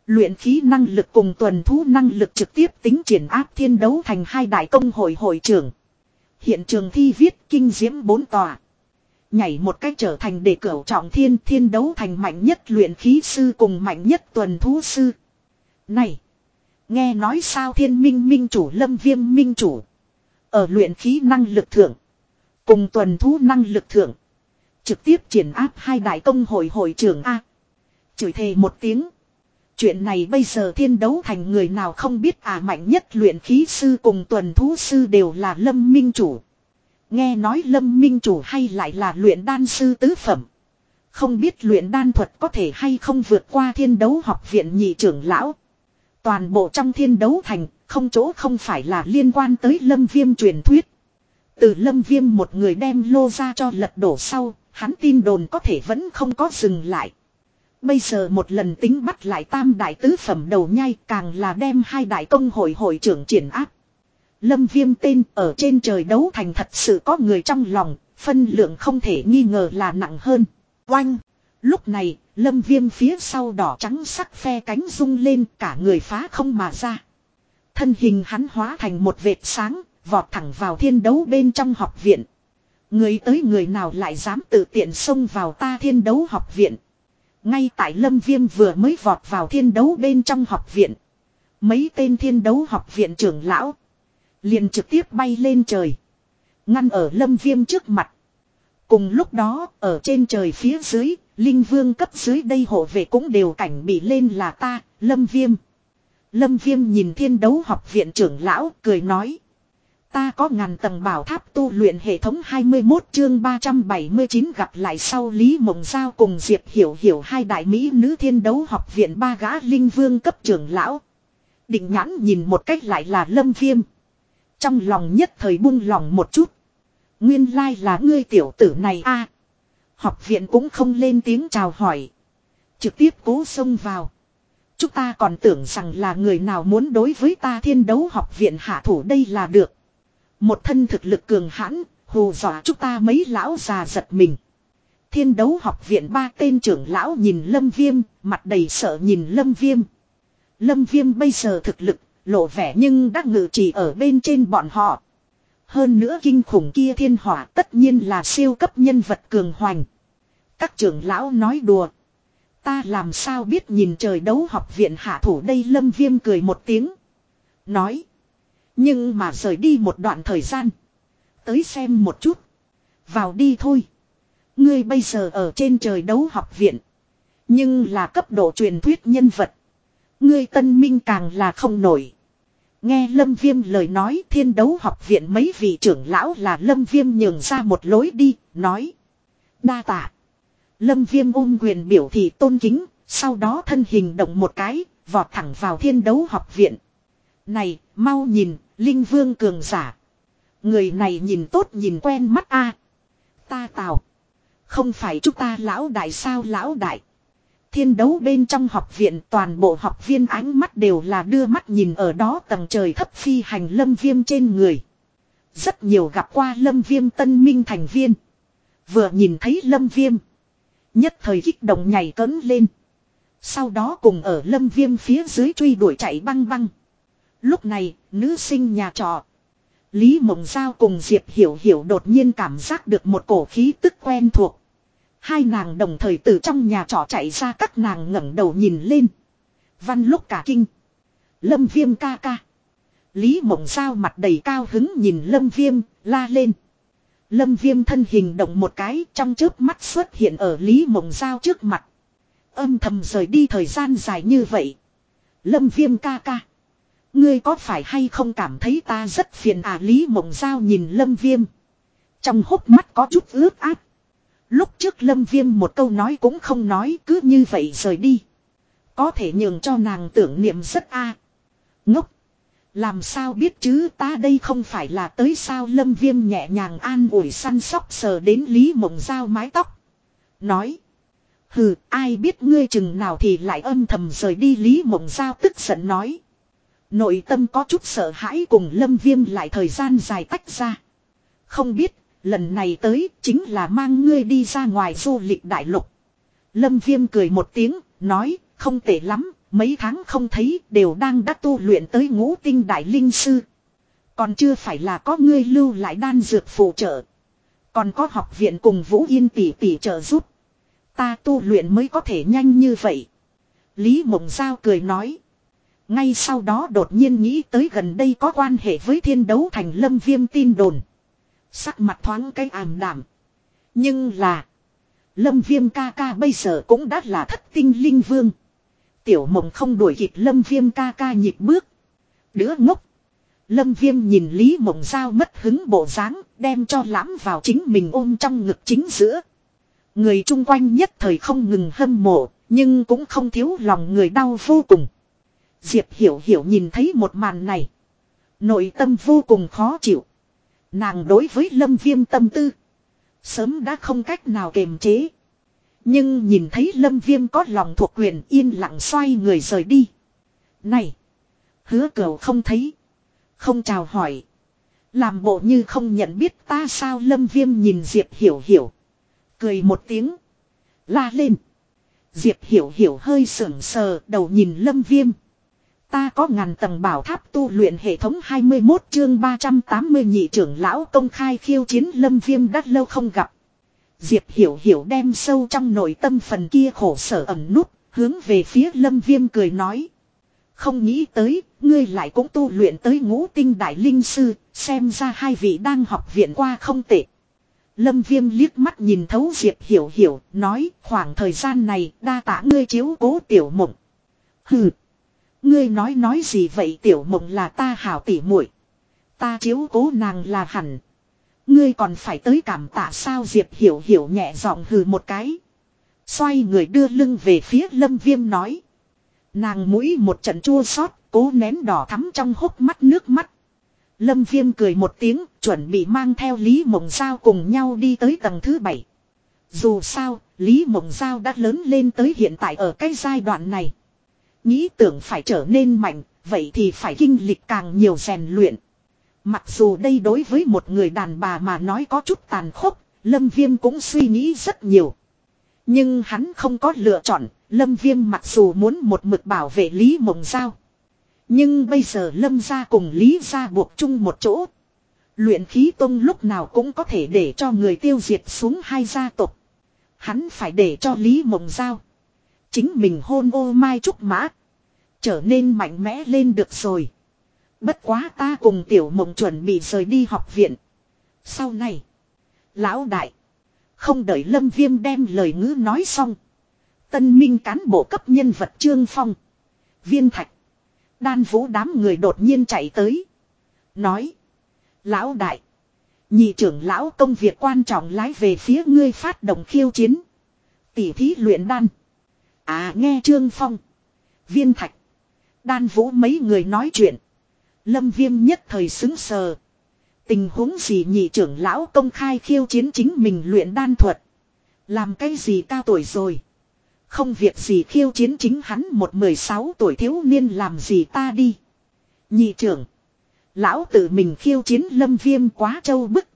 Luyện khí năng lực cùng tuần thú năng lực trực tiếp tính triển áp thiên đấu thành hai đại công hội hội trưởng. Hiện trường thi viết kinh diễm bốn tòa. Nhảy một cách trở thành để cửu trọng thiên thiên đấu thành mạnh nhất luyện khí sư cùng mạnh nhất tuần thú sư. Này! Nghe nói sao thiên minh minh chủ lâm viêm minh chủ. Ở luyện khí năng lực thượng. Cùng tuần thú năng lực thượng. Trực tiếp triển áp hai đại công hội hội trưởng A. Chửi thề một tiếng. Chuyện này bây giờ thiên đấu thành người nào không biết à mạnh nhất luyện khí sư cùng tuần thú sư đều là lâm minh chủ. Nghe nói lâm minh chủ hay lại là luyện đan sư tứ phẩm. Không biết luyện đan thuật có thể hay không vượt qua thiên đấu học viện nhị trưởng lão. Toàn bộ trong thiên đấu thành, không chỗ không phải là liên quan tới lâm viêm truyền thuyết. Từ lâm viêm một người đem lô ra cho lật đổ sau, hắn tin đồn có thể vẫn không có dừng lại. Bây giờ một lần tính bắt lại tam đại tứ phẩm đầu nhai càng là đem hai đại công hội hội trưởng triển áp. Lâm viêm tên ở trên trời đấu thành thật sự có người trong lòng, phân lượng không thể nghi ngờ là nặng hơn. Oanh! Lúc này, lâm viêm phía sau đỏ trắng sắc phe cánh rung lên cả người phá không mà ra. Thân hình hắn hóa thành một vệt sáng, vọt thẳng vào thiên đấu bên trong học viện. Người tới người nào lại dám tự tiện xông vào ta thiên đấu học viện. Ngay tại lâm viêm vừa mới vọt vào thiên đấu bên trong học viện. Mấy tên thiên đấu học viện trưởng lão. Liền trực tiếp bay lên trời. Ngăn ở lâm viêm trước mặt. Cùng lúc đó, ở trên trời phía dưới, Linh vương cấp dưới đây hộ vệ cũng đều cảnh bị lên là ta, Lâm Viêm. Lâm Viêm nhìn thiên đấu học viện trưởng lão, cười nói. Ta có ngàn tầng bảo tháp tu luyện hệ thống 21 chương 379 gặp lại sau Lý Mộng Giao cùng Diệp Hiểu Hiểu hai đại mỹ nữ thiên đấu học viện ba gã linh vương cấp trưởng lão. Định nhãn nhìn một cách lại là lâm viêm. Trong lòng nhất thời buông lòng một chút. Nguyên lai là ngươi tiểu tử này a Học viện cũng không lên tiếng chào hỏi. Trực tiếp cố xông vào. Chúng ta còn tưởng rằng là người nào muốn đối với ta thiên đấu học viện hạ thủ đây là được. Một thân thực lực cường hãn, hù dọa chúng ta mấy lão già giật mình. Thiên đấu học viện ba tên trưởng lão nhìn lâm viêm, mặt đầy sợ nhìn lâm viêm. Lâm viêm bây giờ thực lực, lộ vẻ nhưng đã ngự chỉ ở bên trên bọn họ. Hơn nữa kinh khủng kia thiên hỏa tất nhiên là siêu cấp nhân vật cường hoành. Các trưởng lão nói đùa. Ta làm sao biết nhìn trời đấu học viện hạ thủ đây lâm viêm cười một tiếng. Nói. Nhưng mà rời đi một đoạn thời gian. Tới xem một chút. Vào đi thôi. Ngươi bây giờ ở trên trời đấu học viện. Nhưng là cấp độ truyền thuyết nhân vật. Ngươi tân minh càng là không nổi. Nghe Lâm Viêm lời nói thiên đấu học viện mấy vị trưởng lão là Lâm Viêm nhường ra một lối đi, nói. Đa tạ. Lâm Viêm ôm quyền biểu thị tôn kính, sau đó thân hình động một cái, vọt thẳng vào thiên đấu học viện. Này, mau nhìn, Linh Vương cường giả. Người này nhìn tốt nhìn quen mắt a Ta tào. Không phải chúng ta lão đại sao lão đại. Thiên đấu bên trong học viện toàn bộ học viên ánh mắt đều là đưa mắt nhìn ở đó tầng trời thấp phi hành lâm viêm trên người. Rất nhiều gặp qua lâm viêm tân minh thành viên. Vừa nhìn thấy lâm viêm. Nhất thời kích động nhảy cấn lên. Sau đó cùng ở lâm viêm phía dưới truy đuổi chạy băng băng. Lúc này, nữ sinh nhà trọ. Lý Mộng Giao cùng Diệp Hiểu Hiểu đột nhiên cảm giác được một cổ khí tức quen thuộc. Hai nàng đồng thời từ trong nhà trọ chạy ra các nàng ngẩng đầu nhìn lên. Văn lúc cả kinh. Lâm viêm ca ca. Lý mộng giao mặt đầy cao hứng nhìn lâm viêm, la lên. Lâm viêm thân hình động một cái trong chớp mắt xuất hiện ở Lý mộng giao trước mặt. Âm thầm rời đi thời gian dài như vậy. Lâm viêm ca ca. Ngươi có phải hay không cảm thấy ta rất phiền à Lý mộng giao nhìn lâm viêm. Trong hốc mắt có chút ướt át. Lúc trước lâm viêm một câu nói cũng không nói cứ như vậy rời đi. Có thể nhường cho nàng tưởng niệm rất a Ngốc. Làm sao biết chứ ta đây không phải là tới sao lâm viêm nhẹ nhàng an ủi săn sóc sờ đến Lý Mộng Giao mái tóc. Nói. Hừ, ai biết ngươi chừng nào thì lại âm thầm rời đi Lý Mộng Giao tức giận nói. Nội tâm có chút sợ hãi cùng Lâm Viêm lại thời gian dài tách ra. Không biết, lần này tới chính là mang ngươi đi ra ngoài du lịch đại lục. Lâm Viêm cười một tiếng, nói, không tệ lắm, mấy tháng không thấy đều đang đã tu luyện tới ngũ tinh đại linh sư. Còn chưa phải là có ngươi lưu lại đan dược phụ trợ. Còn có học viện cùng Vũ Yên tỷ tỷ trợ giúp. Ta tu luyện mới có thể nhanh như vậy. Lý Mộng Giao cười nói. Ngay sau đó đột nhiên nghĩ tới gần đây có quan hệ với thiên đấu thành lâm viêm tin đồn. Sắc mặt thoáng cái ảm đảm. Nhưng là. Lâm viêm ca ca bây giờ cũng đã là thất tinh linh vương. Tiểu mộng không đuổi kịp lâm viêm ca ca nhịp bước. Đứa ngốc. Lâm viêm nhìn Lý mộng giao mất hứng bộ dáng đem cho lãm vào chính mình ôm trong ngực chính giữa. Người chung quanh nhất thời không ngừng hâm mộ, nhưng cũng không thiếu lòng người đau vô cùng. Diệp Hiểu Hiểu nhìn thấy một màn này. Nội tâm vô cùng khó chịu. Nàng đối với lâm viêm tâm tư. Sớm đã không cách nào kềm chế. Nhưng nhìn thấy lâm viêm có lòng thuộc quyền yên lặng xoay người rời đi. Này! Hứa cửu không thấy. Không chào hỏi. Làm bộ như không nhận biết ta sao lâm viêm nhìn Diệp Hiểu Hiểu. Cười một tiếng. La lên. Diệp Hiểu Hiểu hơi sưởng sờ, đầu nhìn lâm viêm. Ta có ngàn tầng bảo tháp tu luyện hệ thống 21 chương 380 nhị trưởng lão công khai khiêu chiến lâm viêm đắt lâu không gặp. Diệp hiểu hiểu đem sâu trong nội tâm phần kia khổ sở ẩm nút, hướng về phía lâm viêm cười nói. Không nghĩ tới, ngươi lại cũng tu luyện tới ngũ tinh đại linh sư, xem ra hai vị đang học viện qua không tệ. Lâm viêm liếc mắt nhìn thấu Diệp hiểu hiểu, nói khoảng thời gian này đa tả ngươi chiếu cố tiểu mộng. Hừ. Ngươi nói nói gì vậy tiểu mộng là ta hảo tỉ muội Ta chiếu cố nàng là hẳn. Ngươi còn phải tới cảm tạ sao Diệp hiểu hiểu nhẹ giọng hừ một cái. Xoay người đưa lưng về phía lâm viêm nói. Nàng mũi một trận chua xót cố nén đỏ thắm trong hốc mắt nước mắt. Lâm viêm cười một tiếng, chuẩn bị mang theo Lý Mộng Giao cùng nhau đi tới tầng thứ bảy. Dù sao, Lý Mộng Giao đã lớn lên tới hiện tại ở cái giai đoạn này. Nghĩ tưởng phải trở nên mạnh, vậy thì phải kinh lịch càng nhiều rèn luyện. Mặc dù đây đối với một người đàn bà mà nói có chút tàn khốc, Lâm Viêm cũng suy nghĩ rất nhiều. Nhưng hắn không có lựa chọn, Lâm Viêm mặc dù muốn một mực bảo vệ Lý Mộng Giao. Nhưng bây giờ Lâm ra cùng Lý ra buộc chung một chỗ. Luyện khí tông lúc nào cũng có thể để cho người tiêu diệt xuống hai gia tộc. Hắn phải để cho Lý Mộng Giao. Chính mình hôn ô mai trúc mã. Trở nên mạnh mẽ lên được rồi. Bất quá ta cùng tiểu mộng chuẩn bị rời đi học viện. Sau này. Lão đại. Không đợi Lâm Viêm đem lời ngữ nói xong. Tân minh cán bộ cấp nhân vật Trương Phong. Viên Thạch. Đan vũ đám người đột nhiên chạy tới. Nói. Lão đại. Nhị trưởng lão công việc quan trọng lái về phía ngươi phát động khiêu chiến. Tỷ thí luyện đan. À nghe Trương Phong. Viên Thạch. Đan vũ mấy người nói chuyện. Lâm viêm nhất thời xứng sờ. Tình huống gì nhị trưởng lão công khai khiêu chiến chính mình luyện đan thuật. Làm cái gì cao tuổi rồi. Không việc gì khiêu chiến chính hắn một 16 tuổi thiếu niên làm gì ta đi. Nhị trưởng. Lão tự mình khiêu chiến lâm viêm quá trâu bức.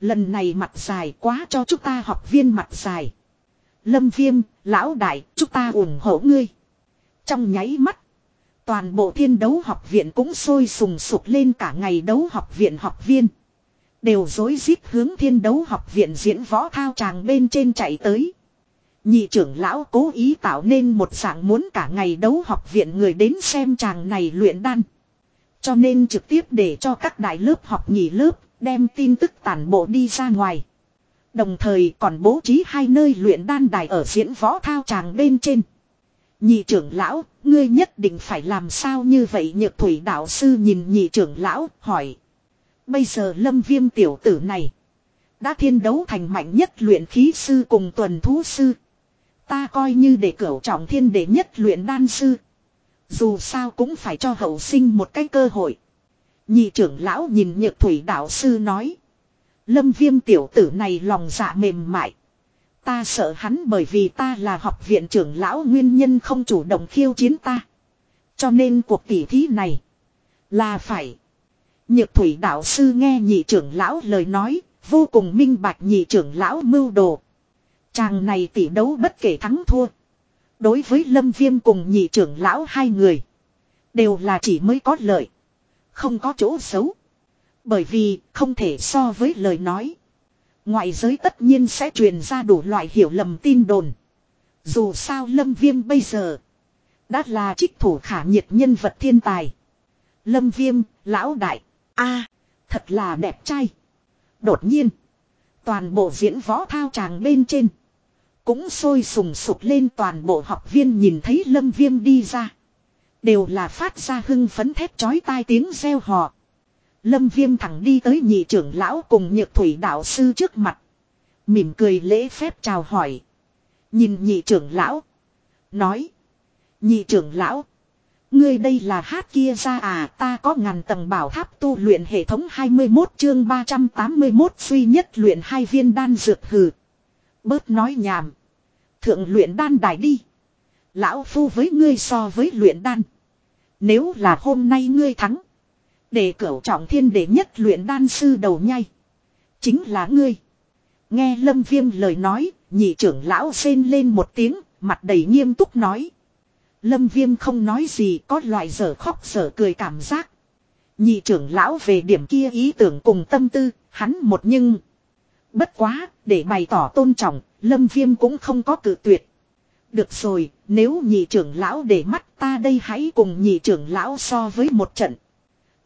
Lần này mặt dài quá cho chúng ta học viên mặt dài. Lâm viêm, lão đại, chúng ta ủng hộ ngươi. Trong nháy mắt. Toàn bộ thiên đấu học viện cũng sôi sùng sục lên cả ngày đấu học viện học viên. Đều dối rít hướng thiên đấu học viện diễn võ thao tràng bên trên chạy tới. Nhị trưởng lão cố ý tạo nên một dạng muốn cả ngày đấu học viện người đến xem chàng này luyện đan. Cho nên trực tiếp để cho các đại lớp học nhị lớp đem tin tức tản bộ đi ra ngoài. Đồng thời còn bố trí hai nơi luyện đan đài ở diễn võ thao tràng bên trên. Nhị trưởng lão, ngươi nhất định phải làm sao như vậy nhược thủy đạo sư nhìn nhị trưởng lão, hỏi. Bây giờ lâm viêm tiểu tử này. Đã thiên đấu thành mạnh nhất luyện khí sư cùng tuần thú sư. Ta coi như để cửu trọng thiên để nhất luyện đan sư. Dù sao cũng phải cho hậu sinh một cái cơ hội. Nhị trưởng lão nhìn nhược thủy đạo sư nói. Lâm viêm tiểu tử này lòng dạ mềm mại. ta sợ hắn bởi vì ta là học viện trưởng lão nguyên nhân không chủ động khiêu chiến ta. Cho nên cuộc tỉ thí này là phải. Nhược thủy đạo sư nghe nhị trưởng lão lời nói, vô cùng minh bạch nhị trưởng lão mưu đồ. Chàng này tỉ đấu bất kể thắng thua. Đối với lâm viêm cùng nhị trưởng lão hai người. Đều là chỉ mới có lợi. Không có chỗ xấu. Bởi vì không thể so với lời nói. Ngoại giới tất nhiên sẽ truyền ra đủ loại hiểu lầm tin đồn. Dù sao lâm viêm bây giờ. Đã là trích thủ khả nhiệt nhân vật thiên tài. Lâm viêm, lão đại. a thật là đẹp trai. Đột nhiên. Toàn bộ diễn võ thao tràng bên trên. Cũng sôi sùng sục lên toàn bộ học viên nhìn thấy lâm viêm đi ra. Đều là phát ra hưng phấn thép chói tai tiếng gieo họ. Lâm viêm thẳng đi tới nhị trưởng lão cùng nhược thủy đạo sư trước mặt. Mỉm cười lễ phép chào hỏi. Nhìn nhị trưởng lão. Nói. Nhị trưởng lão. Ngươi đây là hát kia ra à ta có ngàn tầng bảo tháp tu luyện hệ thống 21 chương 381 duy nhất luyện hai viên đan dược hừ. Bớt nói nhảm. Thượng luyện đan đài đi. Lão phu với ngươi so với luyện đan. Nếu là hôm nay ngươi thắng. Để cửu trọng thiên đệ nhất luyện đan sư đầu nhai. Chính là ngươi. Nghe lâm viêm lời nói, nhị trưởng lão xên lên một tiếng, mặt đầy nghiêm túc nói. Lâm viêm không nói gì có loại giờ khóc giờ cười cảm giác. Nhị trưởng lão về điểm kia ý tưởng cùng tâm tư, hắn một nhưng. Bất quá, để bày tỏ tôn trọng, lâm viêm cũng không có cự tuyệt. Được rồi, nếu nhị trưởng lão để mắt ta đây hãy cùng nhị trưởng lão so với một trận.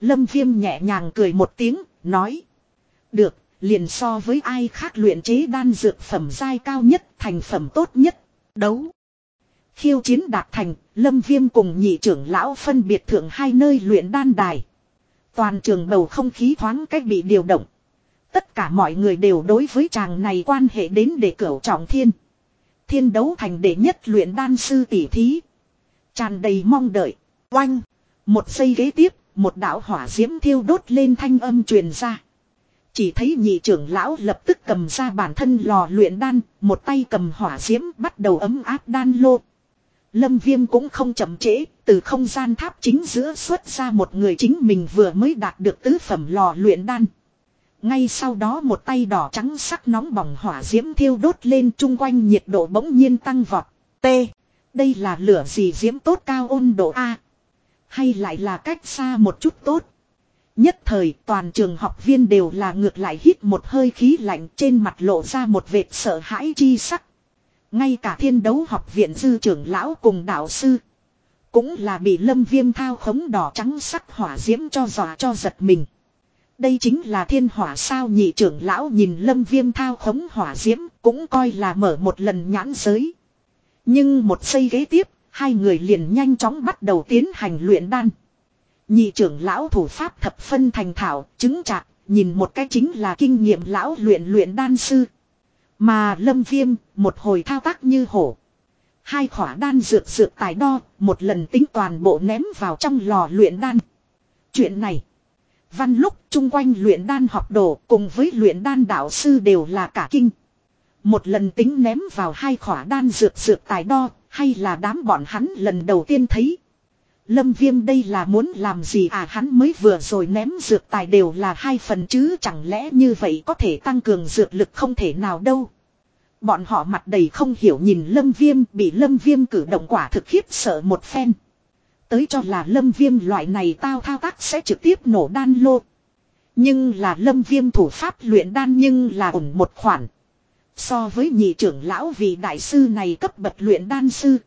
Lâm viêm nhẹ nhàng cười một tiếng, nói. Được, liền so với ai khác luyện chế đan dược phẩm giai cao nhất, thành phẩm tốt nhất. Đấu. Khiêu chiến đạt thành, lâm viêm cùng nhị trưởng lão phân biệt thượng hai nơi luyện đan đài. Toàn trường bầu không khí thoáng cách bị điều động. Tất cả mọi người đều đối với chàng này quan hệ đến để cửu trọng thiên. Thiên đấu thành đệ nhất luyện đan sư tỷ thí. Tràn đầy mong đợi. Oanh. Một giây ghế tiếp, một đạo hỏa diễm thiêu đốt lên thanh âm truyền ra. Chỉ thấy nhị trưởng lão lập tức cầm ra bản thân lò luyện đan, một tay cầm hỏa diễm bắt đầu ấm áp đan lô. Lâm viêm cũng không chậm trễ, từ không gian tháp chính giữa xuất ra một người chính mình vừa mới đạt được tứ phẩm lò luyện đan. Ngay sau đó một tay đỏ trắng sắc nóng bỏng hỏa diễm thiêu đốt lên chung quanh nhiệt độ bỗng nhiên tăng vọt. T. Đây là lửa gì diễm tốt cao ôn độ A. Hay lại là cách xa một chút tốt. Nhất thời toàn trường học viên đều là ngược lại hít một hơi khí lạnh trên mặt lộ ra một vệt sợ hãi chi sắc. Ngay cả thiên đấu học viện dư trưởng lão cùng đạo sư. Cũng là bị lâm viêm thao khống đỏ trắng sắc hỏa diễm cho dọa cho giật mình. Đây chính là thiên hỏa sao nhị trưởng lão nhìn lâm viêm thao khống hỏa diễm cũng coi là mở một lần nhãn giới. Nhưng một giây ghế tiếp, hai người liền nhanh chóng bắt đầu tiến hành luyện đan. Nhị trưởng lão thủ pháp thập phân thành thảo, chứng trạc, nhìn một cái chính là kinh nghiệm lão luyện luyện đan sư. Mà lâm viêm, một hồi thao tác như hổ. Hai khỏa đan dược dược tài đo, một lần tính toàn bộ ném vào trong lò luyện đan. Chuyện này, văn lúc chung quanh luyện đan học đồ cùng với luyện đan đạo sư đều là cả kinh. Một lần tính ném vào hai khỏa đan dược dược tài đo, hay là đám bọn hắn lần đầu tiên thấy. Lâm viêm đây là muốn làm gì à hắn mới vừa rồi ném dược tài đều là hai phần chứ, chẳng lẽ như vậy có thể tăng cường dược lực không thể nào đâu. Bọn họ mặt đầy không hiểu nhìn lâm viêm, bị lâm viêm cử động quả thực khiếp sợ một phen. Tới cho là lâm viêm loại này tao thao tác sẽ trực tiếp nổ đan lô. Nhưng là lâm viêm thủ pháp luyện đan nhưng là ổn một khoản. So với nhị trưởng lão vị đại sư này cấp bậc luyện đan sư.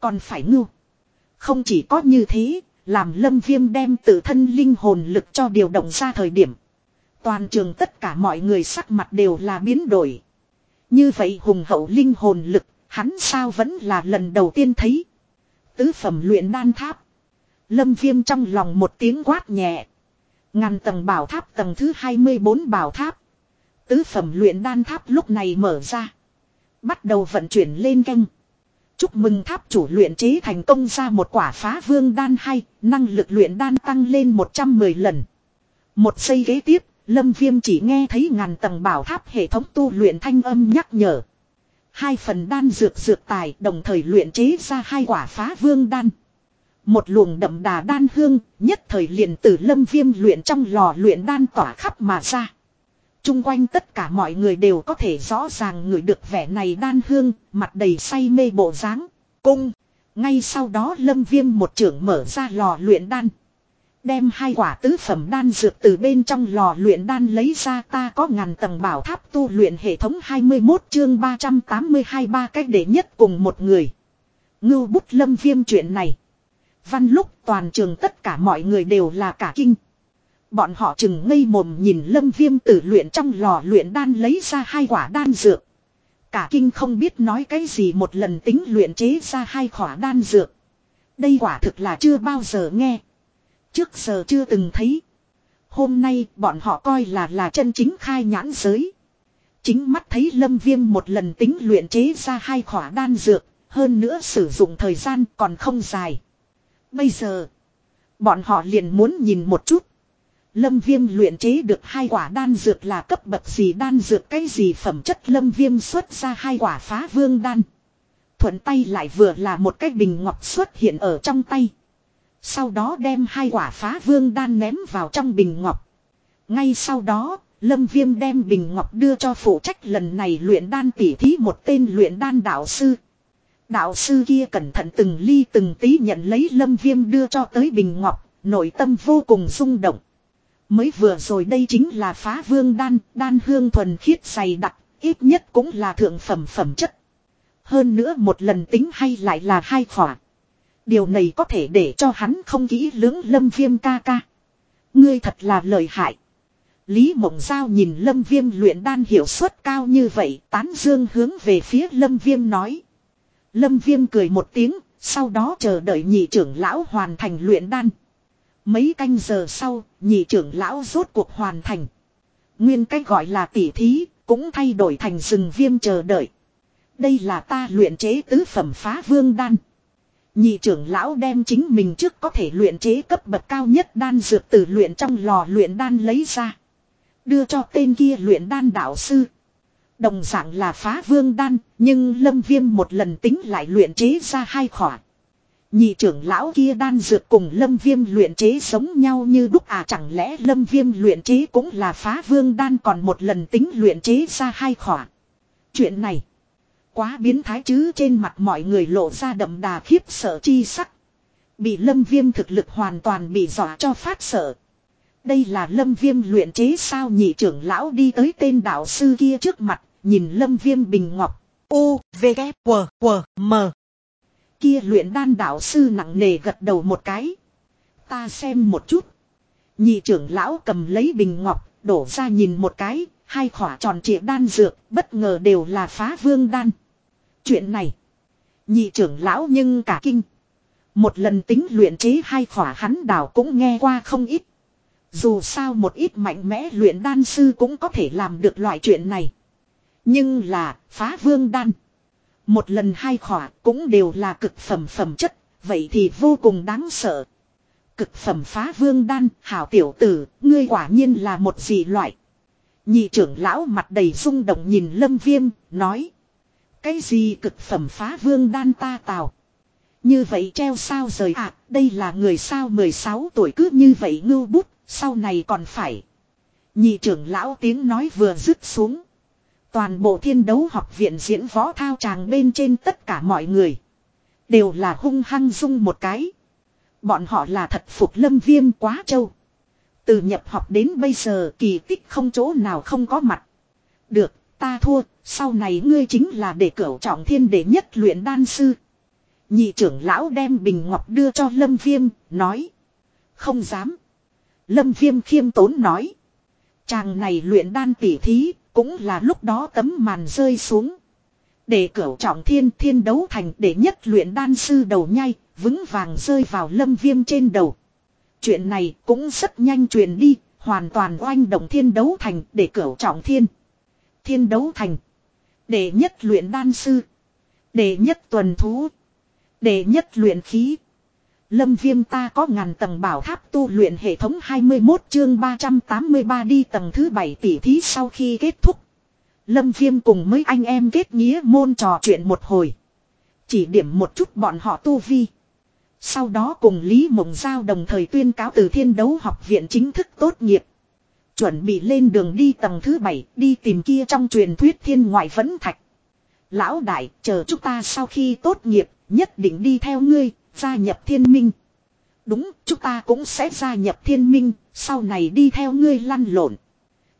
Còn phải ngưu. Không chỉ có như thế, làm lâm viêm đem tự thân linh hồn lực cho điều động ra thời điểm. Toàn trường tất cả mọi người sắc mặt đều là biến đổi. Như vậy hùng hậu linh hồn lực, hắn sao vẫn là lần đầu tiên thấy. Tứ phẩm luyện đan tháp. Lâm viêm trong lòng một tiếng quát nhẹ. Ngàn tầng bảo tháp tầng thứ 24 bảo tháp. Tứ phẩm luyện đan tháp lúc này mở ra. Bắt đầu vận chuyển lên canh. Chúc mừng tháp chủ luyện chế thành công ra một quả phá vương đan hay, năng lực luyện đan tăng lên 110 lần. Một giây ghế tiếp, Lâm Viêm chỉ nghe thấy ngàn tầng bảo tháp hệ thống tu luyện thanh âm nhắc nhở. Hai phần đan dược dược tài đồng thời luyện chế ra hai quả phá vương đan. Một luồng đậm đà đan hương nhất thời liền từ lâm viêm luyện trong lò luyện đan tỏa khắp mà ra. Trung quanh tất cả mọi người đều có thể rõ ràng ngửi được vẻ này đan hương, mặt đầy say mê bộ dáng Cung! Ngay sau đó lâm viêm một trưởng mở ra lò luyện đan. Đem hai quả tứ phẩm đan dược từ bên trong lò luyện đan lấy ra ta có ngàn tầng bảo tháp tu luyện hệ thống 21 chương 382 ba cách để nhất cùng một người. Ngưu bút lâm viêm chuyện này. Văn lúc toàn trường tất cả mọi người đều là cả kinh. Bọn họ chừng ngây mồm nhìn lâm viêm tử luyện trong lò luyện đan lấy ra hai quả đan dược. Cả kinh không biết nói cái gì một lần tính luyện chế ra hai quả đan dược. Đây quả thực là chưa bao giờ nghe. Trước giờ chưa từng thấy. Hôm nay bọn họ coi là là chân chính khai nhãn giới. Chính mắt thấy lâm viêm một lần tính luyện chế ra hai khỏa đan dược, hơn nữa sử dụng thời gian còn không dài. Bây giờ, bọn họ liền muốn nhìn một chút. Lâm viêm luyện chế được hai quả đan dược là cấp bậc gì đan dược cái gì phẩm chất lâm viêm xuất ra hai quả phá vương đan. Thuận tay lại vừa là một cái bình ngọc xuất hiện ở trong tay. Sau đó đem hai quả phá vương đan ném vào trong bình ngọc. Ngay sau đó, Lâm Viêm đem bình ngọc đưa cho phụ trách lần này luyện đan tỉ thí một tên luyện đan đạo sư. Đạo sư kia cẩn thận từng ly từng tí nhận lấy Lâm Viêm đưa cho tới bình ngọc, nội tâm vô cùng rung động. Mới vừa rồi đây chính là phá vương đan, đan hương thuần khiết dày đặc, ít nhất cũng là thượng phẩm phẩm chất. Hơn nữa một lần tính hay lại là hai khỏa. Điều này có thể để cho hắn không kỹ lưỡng lâm viêm ca ca. Ngươi thật là lợi hại. Lý Mộng Giao nhìn lâm viêm luyện đan hiệu suất cao như vậy tán dương hướng về phía lâm viêm nói. Lâm viêm cười một tiếng, sau đó chờ đợi nhị trưởng lão hoàn thành luyện đan. Mấy canh giờ sau, nhị trưởng lão rốt cuộc hoàn thành. Nguyên cách gọi là tỉ thí, cũng thay đổi thành rừng viêm chờ đợi. Đây là ta luyện chế tứ phẩm phá vương đan. Nhị trưởng lão đem chính mình trước có thể luyện chế cấp bậc cao nhất đan dược từ luyện trong lò luyện đan lấy ra. Đưa cho tên kia luyện đan đạo sư. Đồng dạng là phá vương đan, nhưng lâm viêm một lần tính lại luyện chế ra hai khỏa. Nhị trưởng lão kia đan dược cùng lâm viêm luyện chế giống nhau như đúc à chẳng lẽ lâm viêm luyện chế cũng là phá vương đan còn một lần tính luyện chế ra hai khỏa. Chuyện này quá biến thái chứ trên mặt mọi người lộ ra đậm đà khiếp sợ chi sắc. Bị lâm viêm thực lực hoàn toàn bị dọa cho phát sợ. Đây là lâm viêm luyện chế sao nhị trưởng lão đi tới tên đạo sư kia trước mặt, nhìn lâm viêm bình ngọc. U, V, K, W, W, M. Kia luyện đan đạo sư nặng nề gật đầu một cái. Ta xem một chút. Nhị trưởng lão cầm lấy bình ngọc, đổ ra nhìn một cái, hai khỏa tròn trịa đan dược, bất ngờ đều là phá vương đan. Chuyện này, nhị trưởng lão nhưng cả kinh. Một lần tính luyện chế hai khỏa hắn đảo cũng nghe qua không ít. Dù sao một ít mạnh mẽ luyện đan sư cũng có thể làm được loại chuyện này. Nhưng là phá vương đan. Một lần hai khỏa cũng đều là cực phẩm phẩm chất, vậy thì vô cùng đáng sợ. Cực phẩm phá vương đan, hảo tiểu tử, ngươi quả nhiên là một dị loại. Nhị trưởng lão mặt đầy rung động nhìn lâm viêm, nói. Cái gì cực phẩm phá vương đan ta tào. Như vậy treo sao rời ạ, à, đây là người sao 16 tuổi cứ như vậy ngưu bút, sau này còn phải. Nhị trưởng lão tiếng nói vừa dứt xuống. Toàn bộ thiên đấu học viện diễn võ thao tràng bên trên tất cả mọi người. Đều là hung hăng dung một cái. Bọn họ là thật phục lâm viêm quá trâu. Từ nhập học đến bây giờ kỳ tích không chỗ nào không có mặt. Được, ta thua, sau này ngươi chính là để cửu trọng thiên để nhất luyện đan sư. Nhị trưởng lão đem bình ngọc đưa cho lâm viêm, nói. Không dám. Lâm viêm khiêm tốn nói. Chàng này luyện đan tỉ thí, cũng là lúc đó tấm màn rơi xuống. Để cửu trọng thiên thiên đấu thành để nhất luyện đan sư đầu nhai, vững vàng rơi vào lâm viêm trên đầu. Chuyện này cũng rất nhanh truyền đi, hoàn toàn oanh động thiên đấu thành để cửu trọng thiên. Thiên đấu thành. Để nhất luyện đan sư. Để nhất tuần thú. Để nhất luyện khí. Lâm viêm ta có ngàn tầng bảo tháp tu luyện hệ thống 21 chương 383 đi tầng thứ 7 tỷ thí sau khi kết thúc. Lâm Viêm cùng mấy anh em kết nghĩa môn trò chuyện một hồi. Chỉ điểm một chút bọn họ tu vi. Sau đó cùng Lý Mộng Giao đồng thời tuyên cáo từ thiên đấu học viện chính thức tốt nghiệp. Chuẩn bị lên đường đi tầng thứ bảy đi tìm kia trong truyền thuyết thiên ngoại vẫn thạch. Lão đại, chờ chúng ta sau khi tốt nghiệp, nhất định đi theo ngươi, gia nhập thiên minh. Đúng, chúng ta cũng sẽ gia nhập thiên minh, sau này đi theo ngươi lăn lộn.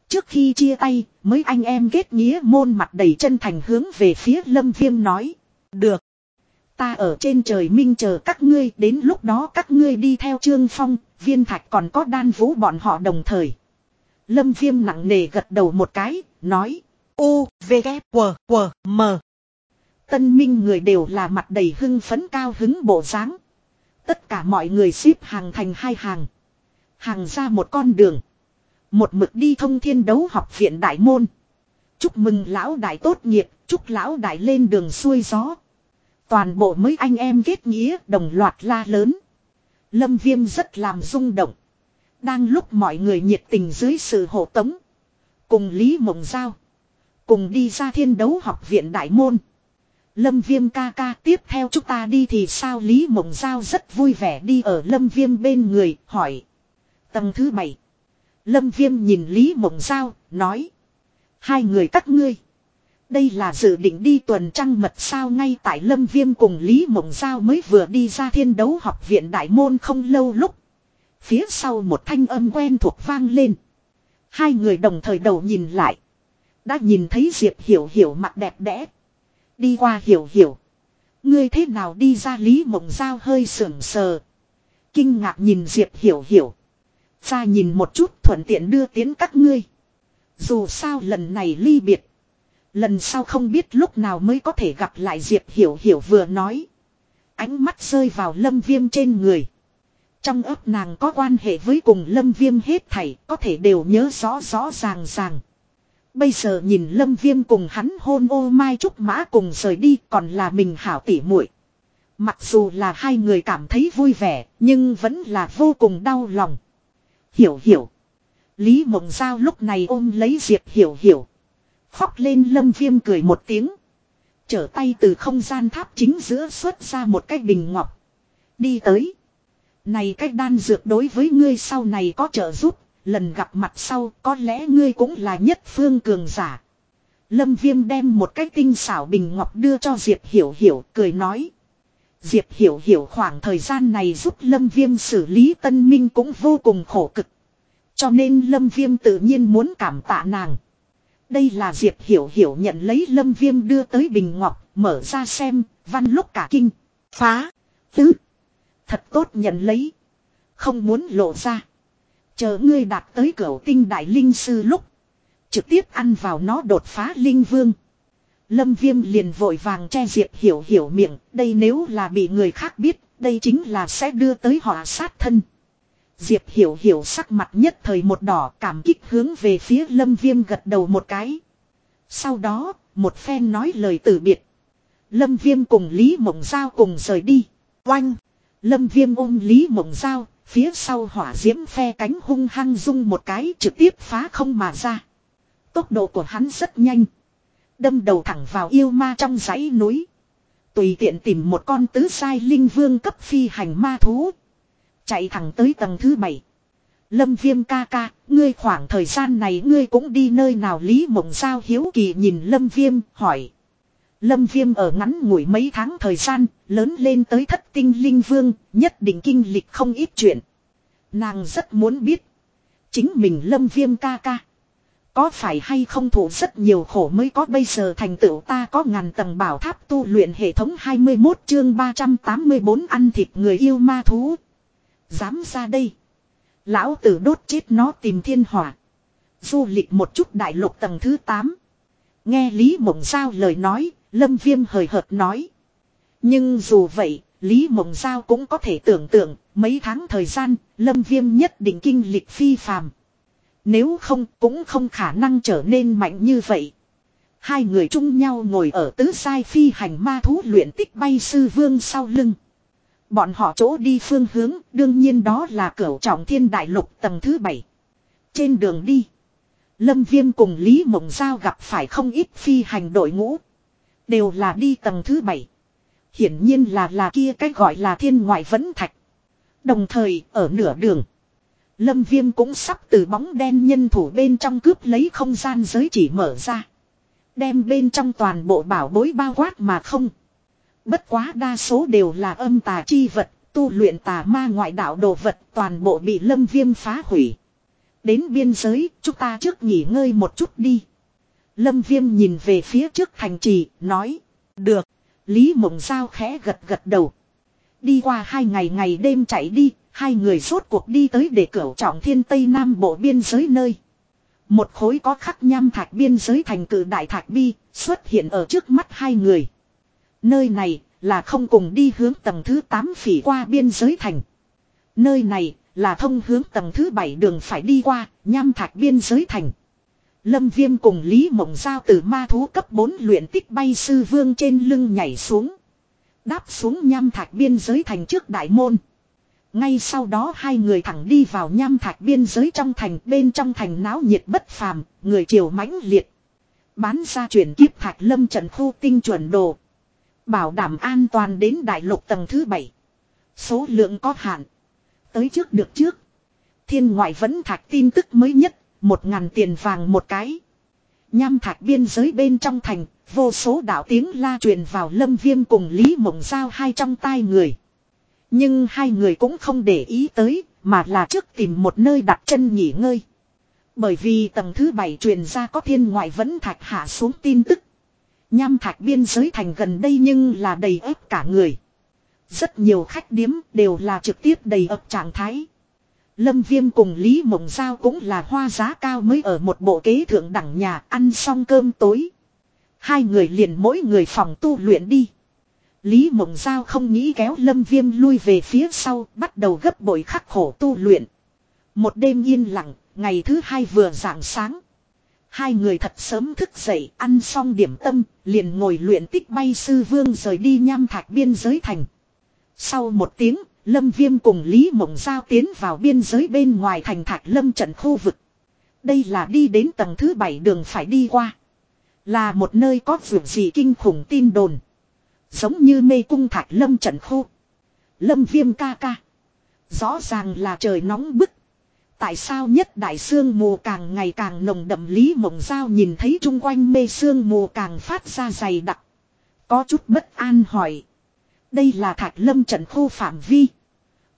Trước khi chia tay, mấy anh em kết nghĩa môn mặt đầy chân thành hướng về phía lâm viêm nói. Được. Ta ở trên trời minh chờ các ngươi, đến lúc đó các ngươi đi theo trương phong, viên thạch còn có đan vũ bọn họ đồng thời. Lâm viêm nặng nề gật đầu một cái, nói. U, V, G, W, W, M. Tân minh người đều là mặt đầy hưng phấn cao hứng bộ dáng Tất cả mọi người xếp hàng thành hai hàng. Hàng ra một con đường. Một mực đi thông thiên đấu học viện đại môn. Chúc mừng lão đại tốt nghiệp, chúc lão đại lên đường xuôi gió. Toàn bộ mấy anh em kết nghĩa đồng loạt la lớn. Lâm viêm rất làm rung động. Đang lúc mọi người nhiệt tình dưới sự hộ tống. Cùng Lý Mộng Giao. Cùng đi ra thiên đấu học viện đại môn. Lâm viêm ca ca tiếp theo chúng ta đi thì sao Lý Mộng Giao rất vui vẻ đi ở lâm viêm bên người, hỏi. Tầng thứ bảy Lâm viêm nhìn Lý Mộng Giao, nói. Hai người các ngươi. Đây là dự định đi tuần trăng mật sao ngay tại Lâm Viêm cùng Lý Mộng Giao mới vừa đi ra thiên đấu học viện Đại Môn không lâu lúc. Phía sau một thanh âm quen thuộc vang lên. Hai người đồng thời đầu nhìn lại. Đã nhìn thấy Diệp Hiểu Hiểu mặt đẹp đẽ. Đi qua Hiểu Hiểu. Ngươi thế nào đi ra Lý Mộng Giao hơi sưởng sờ. Kinh ngạc nhìn Diệp Hiểu Hiểu. Ra nhìn một chút thuận tiện đưa tiến các ngươi. Dù sao lần này ly biệt. Lần sau không biết lúc nào mới có thể gặp lại Diệp Hiểu Hiểu vừa nói. Ánh mắt rơi vào lâm viêm trên người. Trong ấp nàng có quan hệ với cùng lâm viêm hết thảy, có thể đều nhớ rõ rõ ràng ràng. Bây giờ nhìn lâm viêm cùng hắn hôn ô mai trúc mã cùng rời đi còn là mình hảo tỉ muội Mặc dù là hai người cảm thấy vui vẻ nhưng vẫn là vô cùng đau lòng. Hiểu hiểu. Lý mộng giao lúc này ôm lấy Diệp hiểu hiểu. Khóc lên lâm viêm cười một tiếng. Trở tay từ không gian tháp chính giữa xuất ra một cái bình ngọc. Đi tới. Này cách đan dược đối với ngươi sau này có trợ giúp, lần gặp mặt sau có lẽ ngươi cũng là nhất phương cường giả. Lâm Viêm đem một cái tinh xảo bình ngọc đưa cho Diệp Hiểu Hiểu, cười nói. Diệp Hiểu Hiểu khoảng thời gian này giúp Lâm Viêm xử lý tân minh cũng vô cùng khổ cực. Cho nên Lâm Viêm tự nhiên muốn cảm tạ nàng. Đây là Diệp Hiểu Hiểu nhận lấy Lâm Viêm đưa tới bình ngọc, mở ra xem, văn lúc cả kinh. Phá. Tứ. Thật tốt nhận lấy. Không muốn lộ ra. Chờ ngươi đạt tới cửa tinh đại linh sư lúc. Trực tiếp ăn vào nó đột phá linh vương. Lâm viêm liền vội vàng che diệp hiểu hiểu miệng. Đây nếu là bị người khác biết. Đây chính là sẽ đưa tới họ sát thân. Diệp hiểu hiểu sắc mặt nhất thời một đỏ cảm kích hướng về phía lâm viêm gật đầu một cái. Sau đó, một phen nói lời từ biệt. Lâm viêm cùng Lý Mộng Giao cùng rời đi. Oanh! Lâm viêm ôm Lý Mộng Giao, phía sau hỏa diễm phe cánh hung hăng rung một cái trực tiếp phá không mà ra. Tốc độ của hắn rất nhanh. Đâm đầu thẳng vào yêu ma trong dãy núi. Tùy tiện tìm một con tứ sai linh vương cấp phi hành ma thú. Chạy thẳng tới tầng thứ bảy. Lâm viêm ca ca, ngươi khoảng thời gian này ngươi cũng đi nơi nào Lý Mộng Giao hiếu kỳ nhìn Lâm viêm, hỏi. Lâm viêm ở ngắn ngủi mấy tháng thời gian, lớn lên tới thất tinh linh vương, nhất định kinh lịch không ít chuyện. Nàng rất muốn biết. Chính mình lâm viêm ca ca. Có phải hay không thủ rất nhiều khổ mới có bây giờ thành tựu ta có ngàn tầng bảo tháp tu luyện hệ thống 21 chương 384 ăn thịt người yêu ma thú. Dám ra đây. Lão tử đốt chết nó tìm thiên hỏa. Du lịch một chút đại lục tầng thứ 8. Nghe Lý Mộng Giao lời nói, Lâm Viêm hời hợt nói. Nhưng dù vậy, Lý Mộng Giao cũng có thể tưởng tượng, mấy tháng thời gian, Lâm Viêm nhất định kinh lịch phi phàm. Nếu không, cũng không khả năng trở nên mạnh như vậy. Hai người chung nhau ngồi ở tứ sai phi hành ma thú luyện tích bay sư vương sau lưng. Bọn họ chỗ đi phương hướng, đương nhiên đó là cửu trọng thiên đại lục tầng thứ bảy. Trên đường đi, Lâm Viêm cùng Lý Mộng Giao gặp phải không ít phi hành đội ngũ. Đều là đi tầng thứ bảy. Hiển nhiên là là kia cái gọi là thiên ngoại vẫn thạch. Đồng thời ở nửa đường. Lâm Viêm cũng sắp từ bóng đen nhân thủ bên trong cướp lấy không gian giới chỉ mở ra. Đem bên trong toàn bộ bảo bối bao quát mà không. Bất quá đa số đều là âm tà chi vật, tu luyện tà ma ngoại đạo đồ vật toàn bộ bị lâm viêm phá hủy. Đến biên giới, chúng ta trước nghỉ ngơi một chút đi. Lâm viêm nhìn về phía trước thành trì, nói. Được. Lý mộng giao khẽ gật gật đầu. Đi qua hai ngày ngày đêm chạy đi, hai người suốt cuộc đi tới để cửa trọng thiên tây nam bộ biên giới nơi. Một khối có khắc nham thạch biên giới thành cử đại thạch bi, xuất hiện ở trước mắt hai người. Nơi này là không cùng đi hướng tầng thứ 8 phỉ qua biên giới thành. Nơi này là thông hướng tầng thứ 7 đường phải đi qua, nham thạch biên giới thành. Lâm Viêm cùng Lý Mộng Giao từ ma thú cấp 4 luyện tích bay sư vương trên lưng nhảy xuống. Đáp xuống nham thạch biên giới thành trước đại môn. Ngay sau đó hai người thẳng đi vào nham thạch biên giới trong thành bên trong thành náo nhiệt bất phàm, người triều mãnh liệt. Bán ra chuyển kiếp thạch lâm trận khu tinh chuẩn đồ. Bảo đảm an toàn đến đại lục tầng thứ 7. Số lượng có hạn. Tới trước được trước. Thiên ngoại vẫn thạch tin tức mới nhất, một ngàn tiền vàng một cái. Nham thạch biên giới bên trong thành, vô số đạo tiếng la truyền vào lâm viêm cùng Lý Mộng Giao hai trong tai người. Nhưng hai người cũng không để ý tới, mà là trước tìm một nơi đặt chân nghỉ ngơi. Bởi vì tầng thứ bảy truyền ra có thiên ngoại vẫn thạch hạ xuống tin tức. Nham thạch biên giới thành gần đây nhưng là đầy ép cả người. Rất nhiều khách điếm đều là trực tiếp đầy ập trạng thái. Lâm Viêm cùng Lý Mộng Giao cũng là hoa giá cao mới ở một bộ kế thượng đẳng nhà ăn xong cơm tối. Hai người liền mỗi người phòng tu luyện đi. Lý Mộng Giao không nghĩ kéo Lâm Viêm lui về phía sau, bắt đầu gấp bội khắc khổ tu luyện. Một đêm yên lặng, ngày thứ hai vừa rạng sáng. Hai người thật sớm thức dậy, ăn xong điểm tâm, liền ngồi luyện tích bay sư vương rời đi nham thạch biên giới thành. Sau một tiếng, Lâm Viêm cùng Lý Mộng Giao tiến vào biên giới bên ngoài thành thạch lâm trận khu vực. Đây là đi đến tầng thứ bảy đường phải đi qua. Là một nơi có vượt gì kinh khủng tin đồn. Giống như mê cung thạch lâm trận khu. Lâm viêm ca ca. Rõ ràng là trời nóng bức. Tại sao nhất đại sương mù càng ngày càng nồng đậm lý mộng giao nhìn thấy chung quanh mê sương mù càng phát ra dày đặc. Có chút bất an hỏi. Đây là thạch lâm trận khu phạm vi.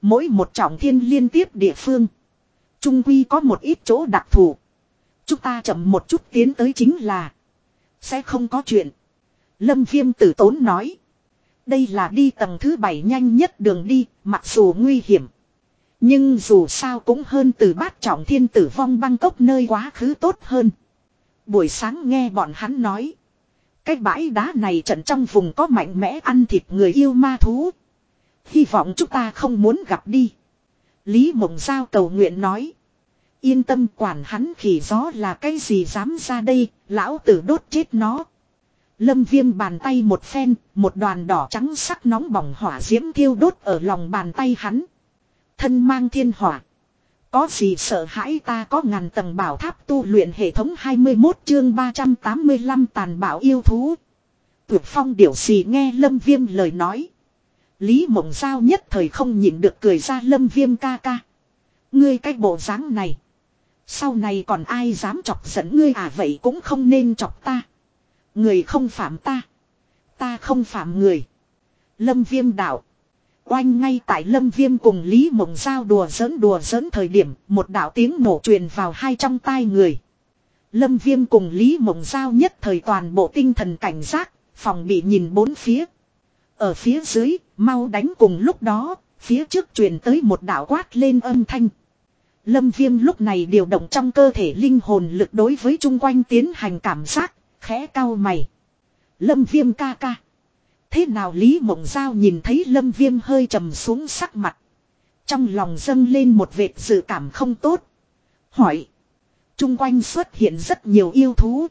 Mỗi một trọng thiên liên tiếp địa phương. Trung quy có một ít chỗ đặc thù. Chúng ta chậm một chút tiến tới chính là. Sẽ không có chuyện. Lâm viêm tử tốn nói. Đây là đi tầng thứ bảy nhanh nhất đường đi, mặc dù nguy hiểm. Nhưng dù sao cũng hơn từ bát trọng thiên tử vong băng cốc nơi quá khứ tốt hơn. Buổi sáng nghe bọn hắn nói. Cái bãi đá này trận trong vùng có mạnh mẽ ăn thịt người yêu ma thú. Hy vọng chúng ta không muốn gặp đi. Lý Mộng Giao cầu nguyện nói. Yên tâm quản hắn khỉ gió là cái gì dám ra đây, lão tử đốt chết nó. Lâm viêm bàn tay một phen, một đoàn đỏ trắng sắc nóng bỏng hỏa diễm thiêu đốt ở lòng bàn tay hắn. Thân mang thiên hỏa. Có gì sợ hãi ta có ngàn tầng bảo tháp tu luyện hệ thống 21 chương 385 tàn bảo yêu thú. Tuyệt phong điểu gì nghe lâm viêm lời nói. Lý mộng giao nhất thời không nhịn được cười ra lâm viêm ca ca. Ngươi cái bộ dáng này. Sau này còn ai dám chọc giận ngươi à vậy cũng không nên chọc ta. Người không phạm ta. Ta không phạm người. Lâm viêm đạo. Oanh ngay tại lâm viêm cùng Lý Mộng Giao đùa giỡn đùa giỡn thời điểm một đạo tiếng nổ truyền vào hai trong tai người. Lâm viêm cùng Lý Mộng Giao nhất thời toàn bộ tinh thần cảnh giác, phòng bị nhìn bốn phía. Ở phía dưới, mau đánh cùng lúc đó, phía trước truyền tới một đạo quát lên âm thanh. Lâm viêm lúc này điều động trong cơ thể linh hồn lực đối với chung quanh tiến hành cảm giác, khẽ cao mày. Lâm viêm ca ca. Thế nào Lý Mộng Giao nhìn thấy Lâm viêm hơi trầm xuống sắc mặt. Trong lòng dâng lên một vệt dự cảm không tốt. Hỏi. Trung quanh xuất hiện rất nhiều yêu thú.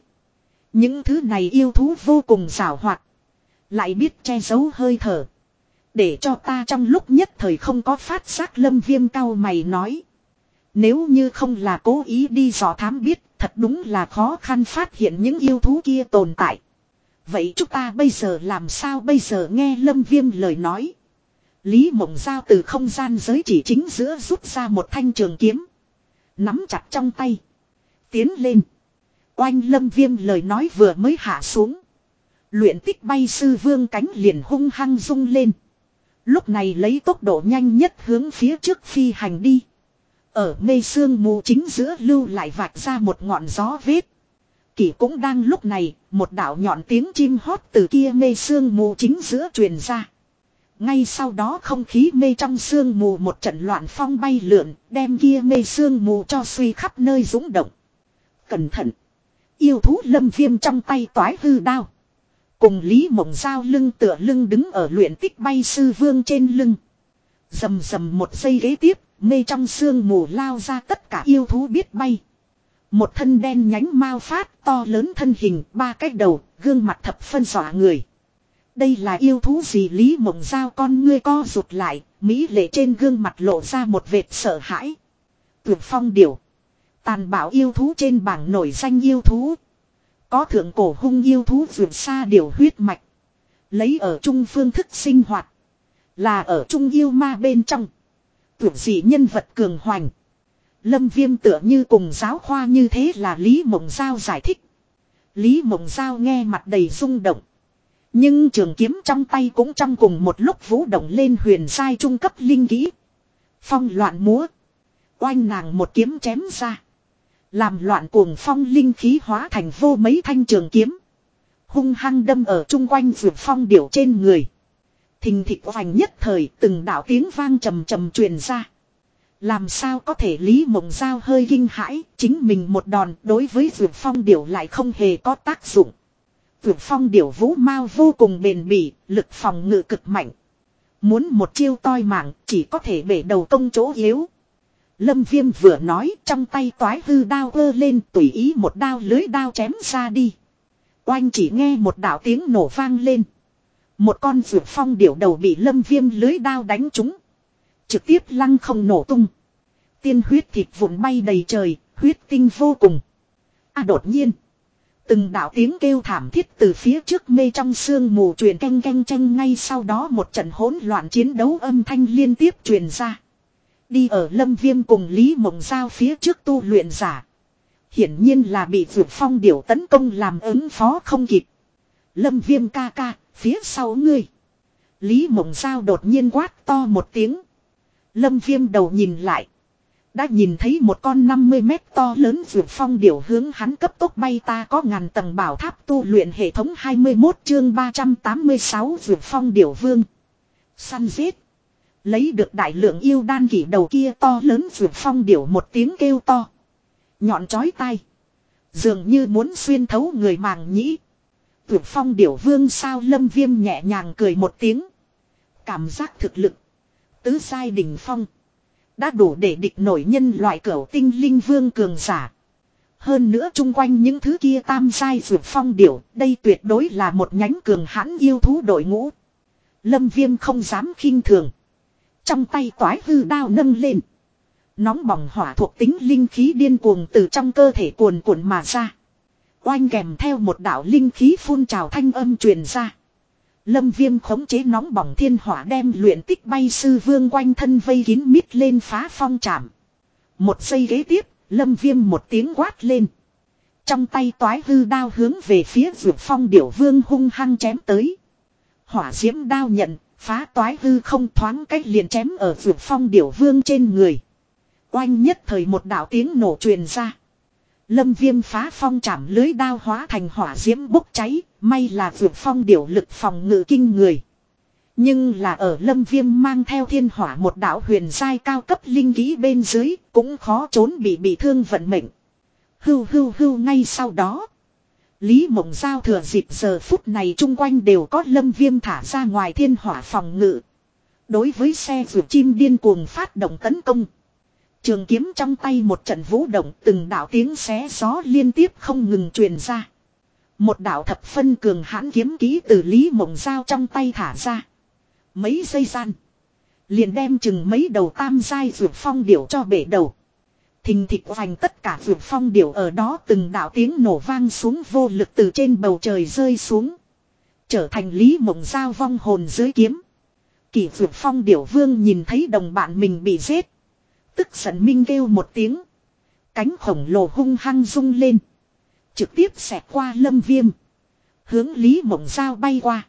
Những thứ này yêu thú vô cùng xảo hoạt. Lại biết che giấu hơi thở. Để cho ta trong lúc nhất thời không có phát giác lâm viêm cao mày nói. Nếu như không là cố ý đi dò thám biết, thật đúng là khó khăn phát hiện những yêu thú kia tồn tại. Vậy chúng ta bây giờ làm sao bây giờ nghe Lâm Viêm lời nói. Lý Mộng Giao từ không gian giới chỉ chính giữa rút ra một thanh trường kiếm. Nắm chặt trong tay. Tiến lên. Oanh Lâm Viêm lời nói vừa mới hạ xuống. Luyện tích bay sư vương cánh liền hung hăng rung lên. Lúc này lấy tốc độ nhanh nhất hướng phía trước phi hành đi. Ở mê sương mù chính giữa lưu lại vạch ra một ngọn gió vết. Kỷ cũng đang lúc này, một đạo nhọn tiếng chim hót từ kia mê sương mù chính giữa truyền ra. Ngay sau đó không khí mê trong sương mù một trận loạn phong bay lượn, đem kia mê sương mù cho suy khắp nơi dũng động. Cẩn thận! Yêu thú lâm viêm trong tay toái hư đao. Cùng Lý Mộng Giao lưng tựa lưng đứng ở luyện tích bay sư vương trên lưng. Dầm dầm một giây ghế tiếp, mê trong sương mù lao ra tất cả yêu thú biết bay. Một thân đen nhánh mau phát to lớn thân hình, ba cái đầu, gương mặt thập phân dọa người. Đây là yêu thú gì Lý Mộng Giao con ngươi co rụt lại, Mỹ lệ trên gương mặt lộ ra một vệt sợ hãi. Tuyệt phong điểu. Tàn bạo yêu thú trên bảng nổi danh yêu thú. Có thượng cổ hung yêu thú vượt xa điều huyết mạch. Lấy ở trung phương thức sinh hoạt. Là ở trung yêu ma bên trong. Tuyệt dị nhân vật cường hoành. Lâm viêm tựa như cùng giáo khoa như thế là Lý Mộng Giao giải thích. Lý Mộng Giao nghe mặt đầy rung động. Nhưng trường kiếm trong tay cũng trong cùng một lúc vũ động lên huyền sai trung cấp linh kỹ. Phong loạn múa. Oanh nàng một kiếm chém ra. Làm loạn cuồng phong linh khí hóa thành vô mấy thanh trường kiếm. Hung hăng đâm ở chung quanh vượt phong điểu trên người. Thình thịch hoành nhất thời, từng đạo tiếng vang trầm trầm truyền ra. Làm sao có thể Lý Mộng Giao hơi kinh hãi, chính mình một đòn đối với vượt phong điểu lại không hề có tác dụng. Vượt phong điểu vũ mau vô cùng bền bỉ, lực phòng ngự cực mạnh. Muốn một chiêu toi mạng chỉ có thể bể đầu công chỗ yếu. Lâm Viêm vừa nói trong tay toái hư đao ơ lên tùy ý một đao lưới đao chém ra đi. Oanh chỉ nghe một đảo tiếng nổ vang lên. Một con vượt phong điểu đầu bị lâm viêm lưới đao đánh trúng. Trực tiếp lăng không nổ tung. Tiên huyết thịt vụn bay đầy trời, huyết tinh vô cùng. À đột nhiên. Từng đạo tiếng kêu thảm thiết từ phía trước mê trong sương mù truyền canh canh tranh ngay sau đó một trận hỗn loạn chiến đấu âm thanh liên tiếp truyền ra. Đi ở lâm viêm cùng Lý Mộng Giao phía trước tu luyện giả. Hiển nhiên là bị vượt phong điểu tấn công làm ứng phó không kịp. Lâm viêm ca ca, phía sau ngươi. Lý Mộng Giao đột nhiên quát to một tiếng. Lâm viêm đầu nhìn lại. Đã nhìn thấy một con 50 mét to lớn vượt phong điểu hướng hắn cấp tốc bay ta có ngàn tầng bảo tháp tu luyện hệ thống 21 chương 386 vượt phong điểu vương. Săn giết. Lấy được đại lượng yêu đan kỷ đầu kia to lớn vượt phong điểu một tiếng kêu to. Nhọn chói tai. Dường như muốn xuyên thấu người màng nhĩ. Vượt phong điểu vương sao lâm viêm nhẹ nhàng cười một tiếng. Cảm giác thực lực. Tứ sai đỉnh phong. Đã đủ để địch nổi nhân loại cửu tinh linh vương cường giả. Hơn nữa chung quanh những thứ kia tam sai vượt phong điểu, đây tuyệt đối là một nhánh cường hãn yêu thú đội ngũ. Lâm viêm không dám khinh thường. Trong tay toái hư đao nâng lên. Nóng bỏng hỏa thuộc tính linh khí điên cuồng từ trong cơ thể cuồn cuộn mà ra. Oanh kèm theo một đạo linh khí phun trào thanh âm truyền ra. Lâm viêm khống chế nóng bỏng thiên hỏa đem luyện tích bay sư vương quanh thân vây kín mít lên phá phong chạm. Một giây ghế tiếp, lâm viêm một tiếng quát lên. Trong tay toái hư đao hướng về phía vượt phong điểu vương hung hăng chém tới. Hỏa diễm đao nhận, phá toái hư không thoáng cách liền chém ở vượt phong điểu vương trên người. Oanh nhất thời một đạo tiếng nổ truyền ra. Lâm viêm phá phong chảm lưới đao hóa thành hỏa diễm bốc cháy, may là vượt phong điểu lực phòng ngự kinh người. Nhưng là ở lâm viêm mang theo thiên hỏa một đạo huyền sai cao cấp linh ký bên dưới, cũng khó trốn bị bị thương vận mệnh. Hưu hưu hưu ngay sau đó. Lý mộng giao thừa dịp giờ phút này chung quanh đều có lâm viêm thả ra ngoài thiên hỏa phòng ngự. Đối với xe vượt chim điên cuồng phát động tấn công. Trường kiếm trong tay một trận vũ động, từng đạo tiếng xé gió liên tiếp không ngừng truyền ra. Một đạo thập phân cường hãn kiếm ký từ Lý Mộng Giao trong tay thả ra. Mấy giây gian. Liền đem chừng mấy đầu tam giai vượt phong điểu cho bể đầu. Thình thịch hoành tất cả vượt phong điểu ở đó từng đạo tiếng nổ vang xuống vô lực từ trên bầu trời rơi xuống. Trở thành lý mộng giao vong hồn dưới kiếm. Kỷ vượt phong điểu vương nhìn thấy đồng bạn mình bị giết. Tức giận minh kêu một tiếng. Cánh khổng lồ hung hăng rung lên. Trực tiếp xẹt qua lâm viêm. Hướng Lý Mộng Giao bay qua.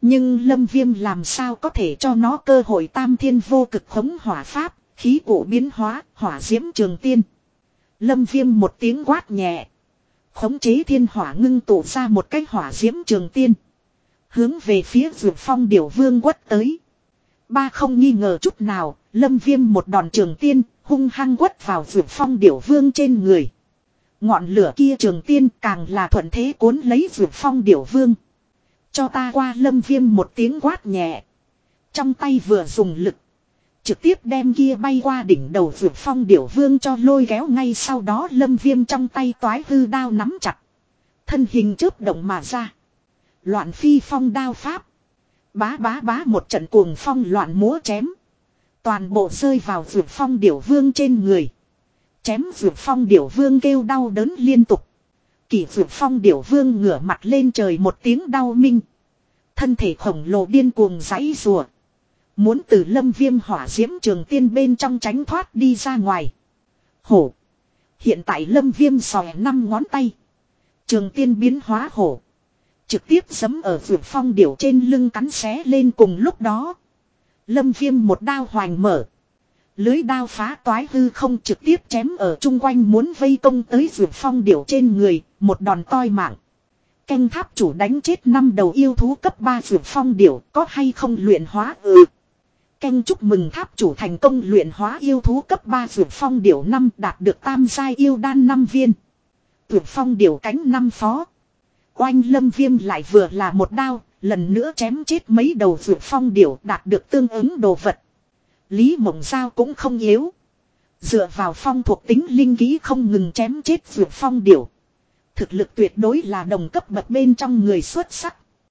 Nhưng lâm viêm làm sao có thể cho nó cơ hội tam thiên vô cực khống hỏa pháp, khí cổ biến hóa, hỏa diễm trường tiên. Lâm viêm một tiếng quát nhẹ. Khống chế thiên hỏa ngưng tụ ra một cái hỏa diễm trường tiên. Hướng về phía vượt phong điểu vương quất tới. Ba không nghi ngờ chút nào, lâm viêm một đòn trường tiên, hung hăng quất vào vượt phong điểu vương trên người. Ngọn lửa kia trường tiên càng là thuận thế cuốn lấy vượt phong điểu vương. Cho ta qua lâm viêm một tiếng quát nhẹ. Trong tay vừa dùng lực. Trực tiếp đem kia bay qua đỉnh đầu vượt phong điểu vương cho lôi kéo ngay sau đó lâm viêm trong tay toái hư đao nắm chặt. Thân hình chớp động mà ra. Loạn phi phong đao pháp. Bá bá bá một trận cuồng phong loạn múa chém. Toàn bộ rơi vào vượt phong điểu vương trên người. Chém vượt phong điểu vương kêu đau đớn liên tục. Kỷ vượt phong điểu vương ngửa mặt lên trời một tiếng đau minh. Thân thể khổng lồ điên cuồng giãy rùa. Muốn từ lâm viêm hỏa diễm trường tiên bên trong tránh thoát đi ra ngoài. Hổ. Hiện tại lâm viêm sòe năm ngón tay. Trường tiên biến hóa hổ. Trực tiếp giấm ở vượt phong điểu trên lưng cắn xé lên cùng lúc đó. Lâm viêm một đao hoành mở. Lưới đao phá toái hư không trực tiếp chém ở chung quanh muốn vây công tới vượt phong điểu trên người, một đòn toi mạng. Canh tháp chủ đánh chết năm đầu yêu thú cấp 3 vượt phong điểu có hay không luyện hóa ừ. Canh chúc mừng tháp chủ thành công luyện hóa yêu thú cấp 3 vượt phong điểu năm đạt được tam giai yêu đan 5 viên. Vượt phong điểu cánh năm phó. Oanh lâm viêm lại vừa là một đao, lần nữa chém chết mấy đầu vượt phong điểu đạt được tương ứng đồ vật. Lý Mộng Giao cũng không yếu. Dựa vào phong thuộc tính linh ký không ngừng chém chết vượt phong điểu. Thực lực tuyệt đối là đồng cấp bậc bên trong người xuất sắc.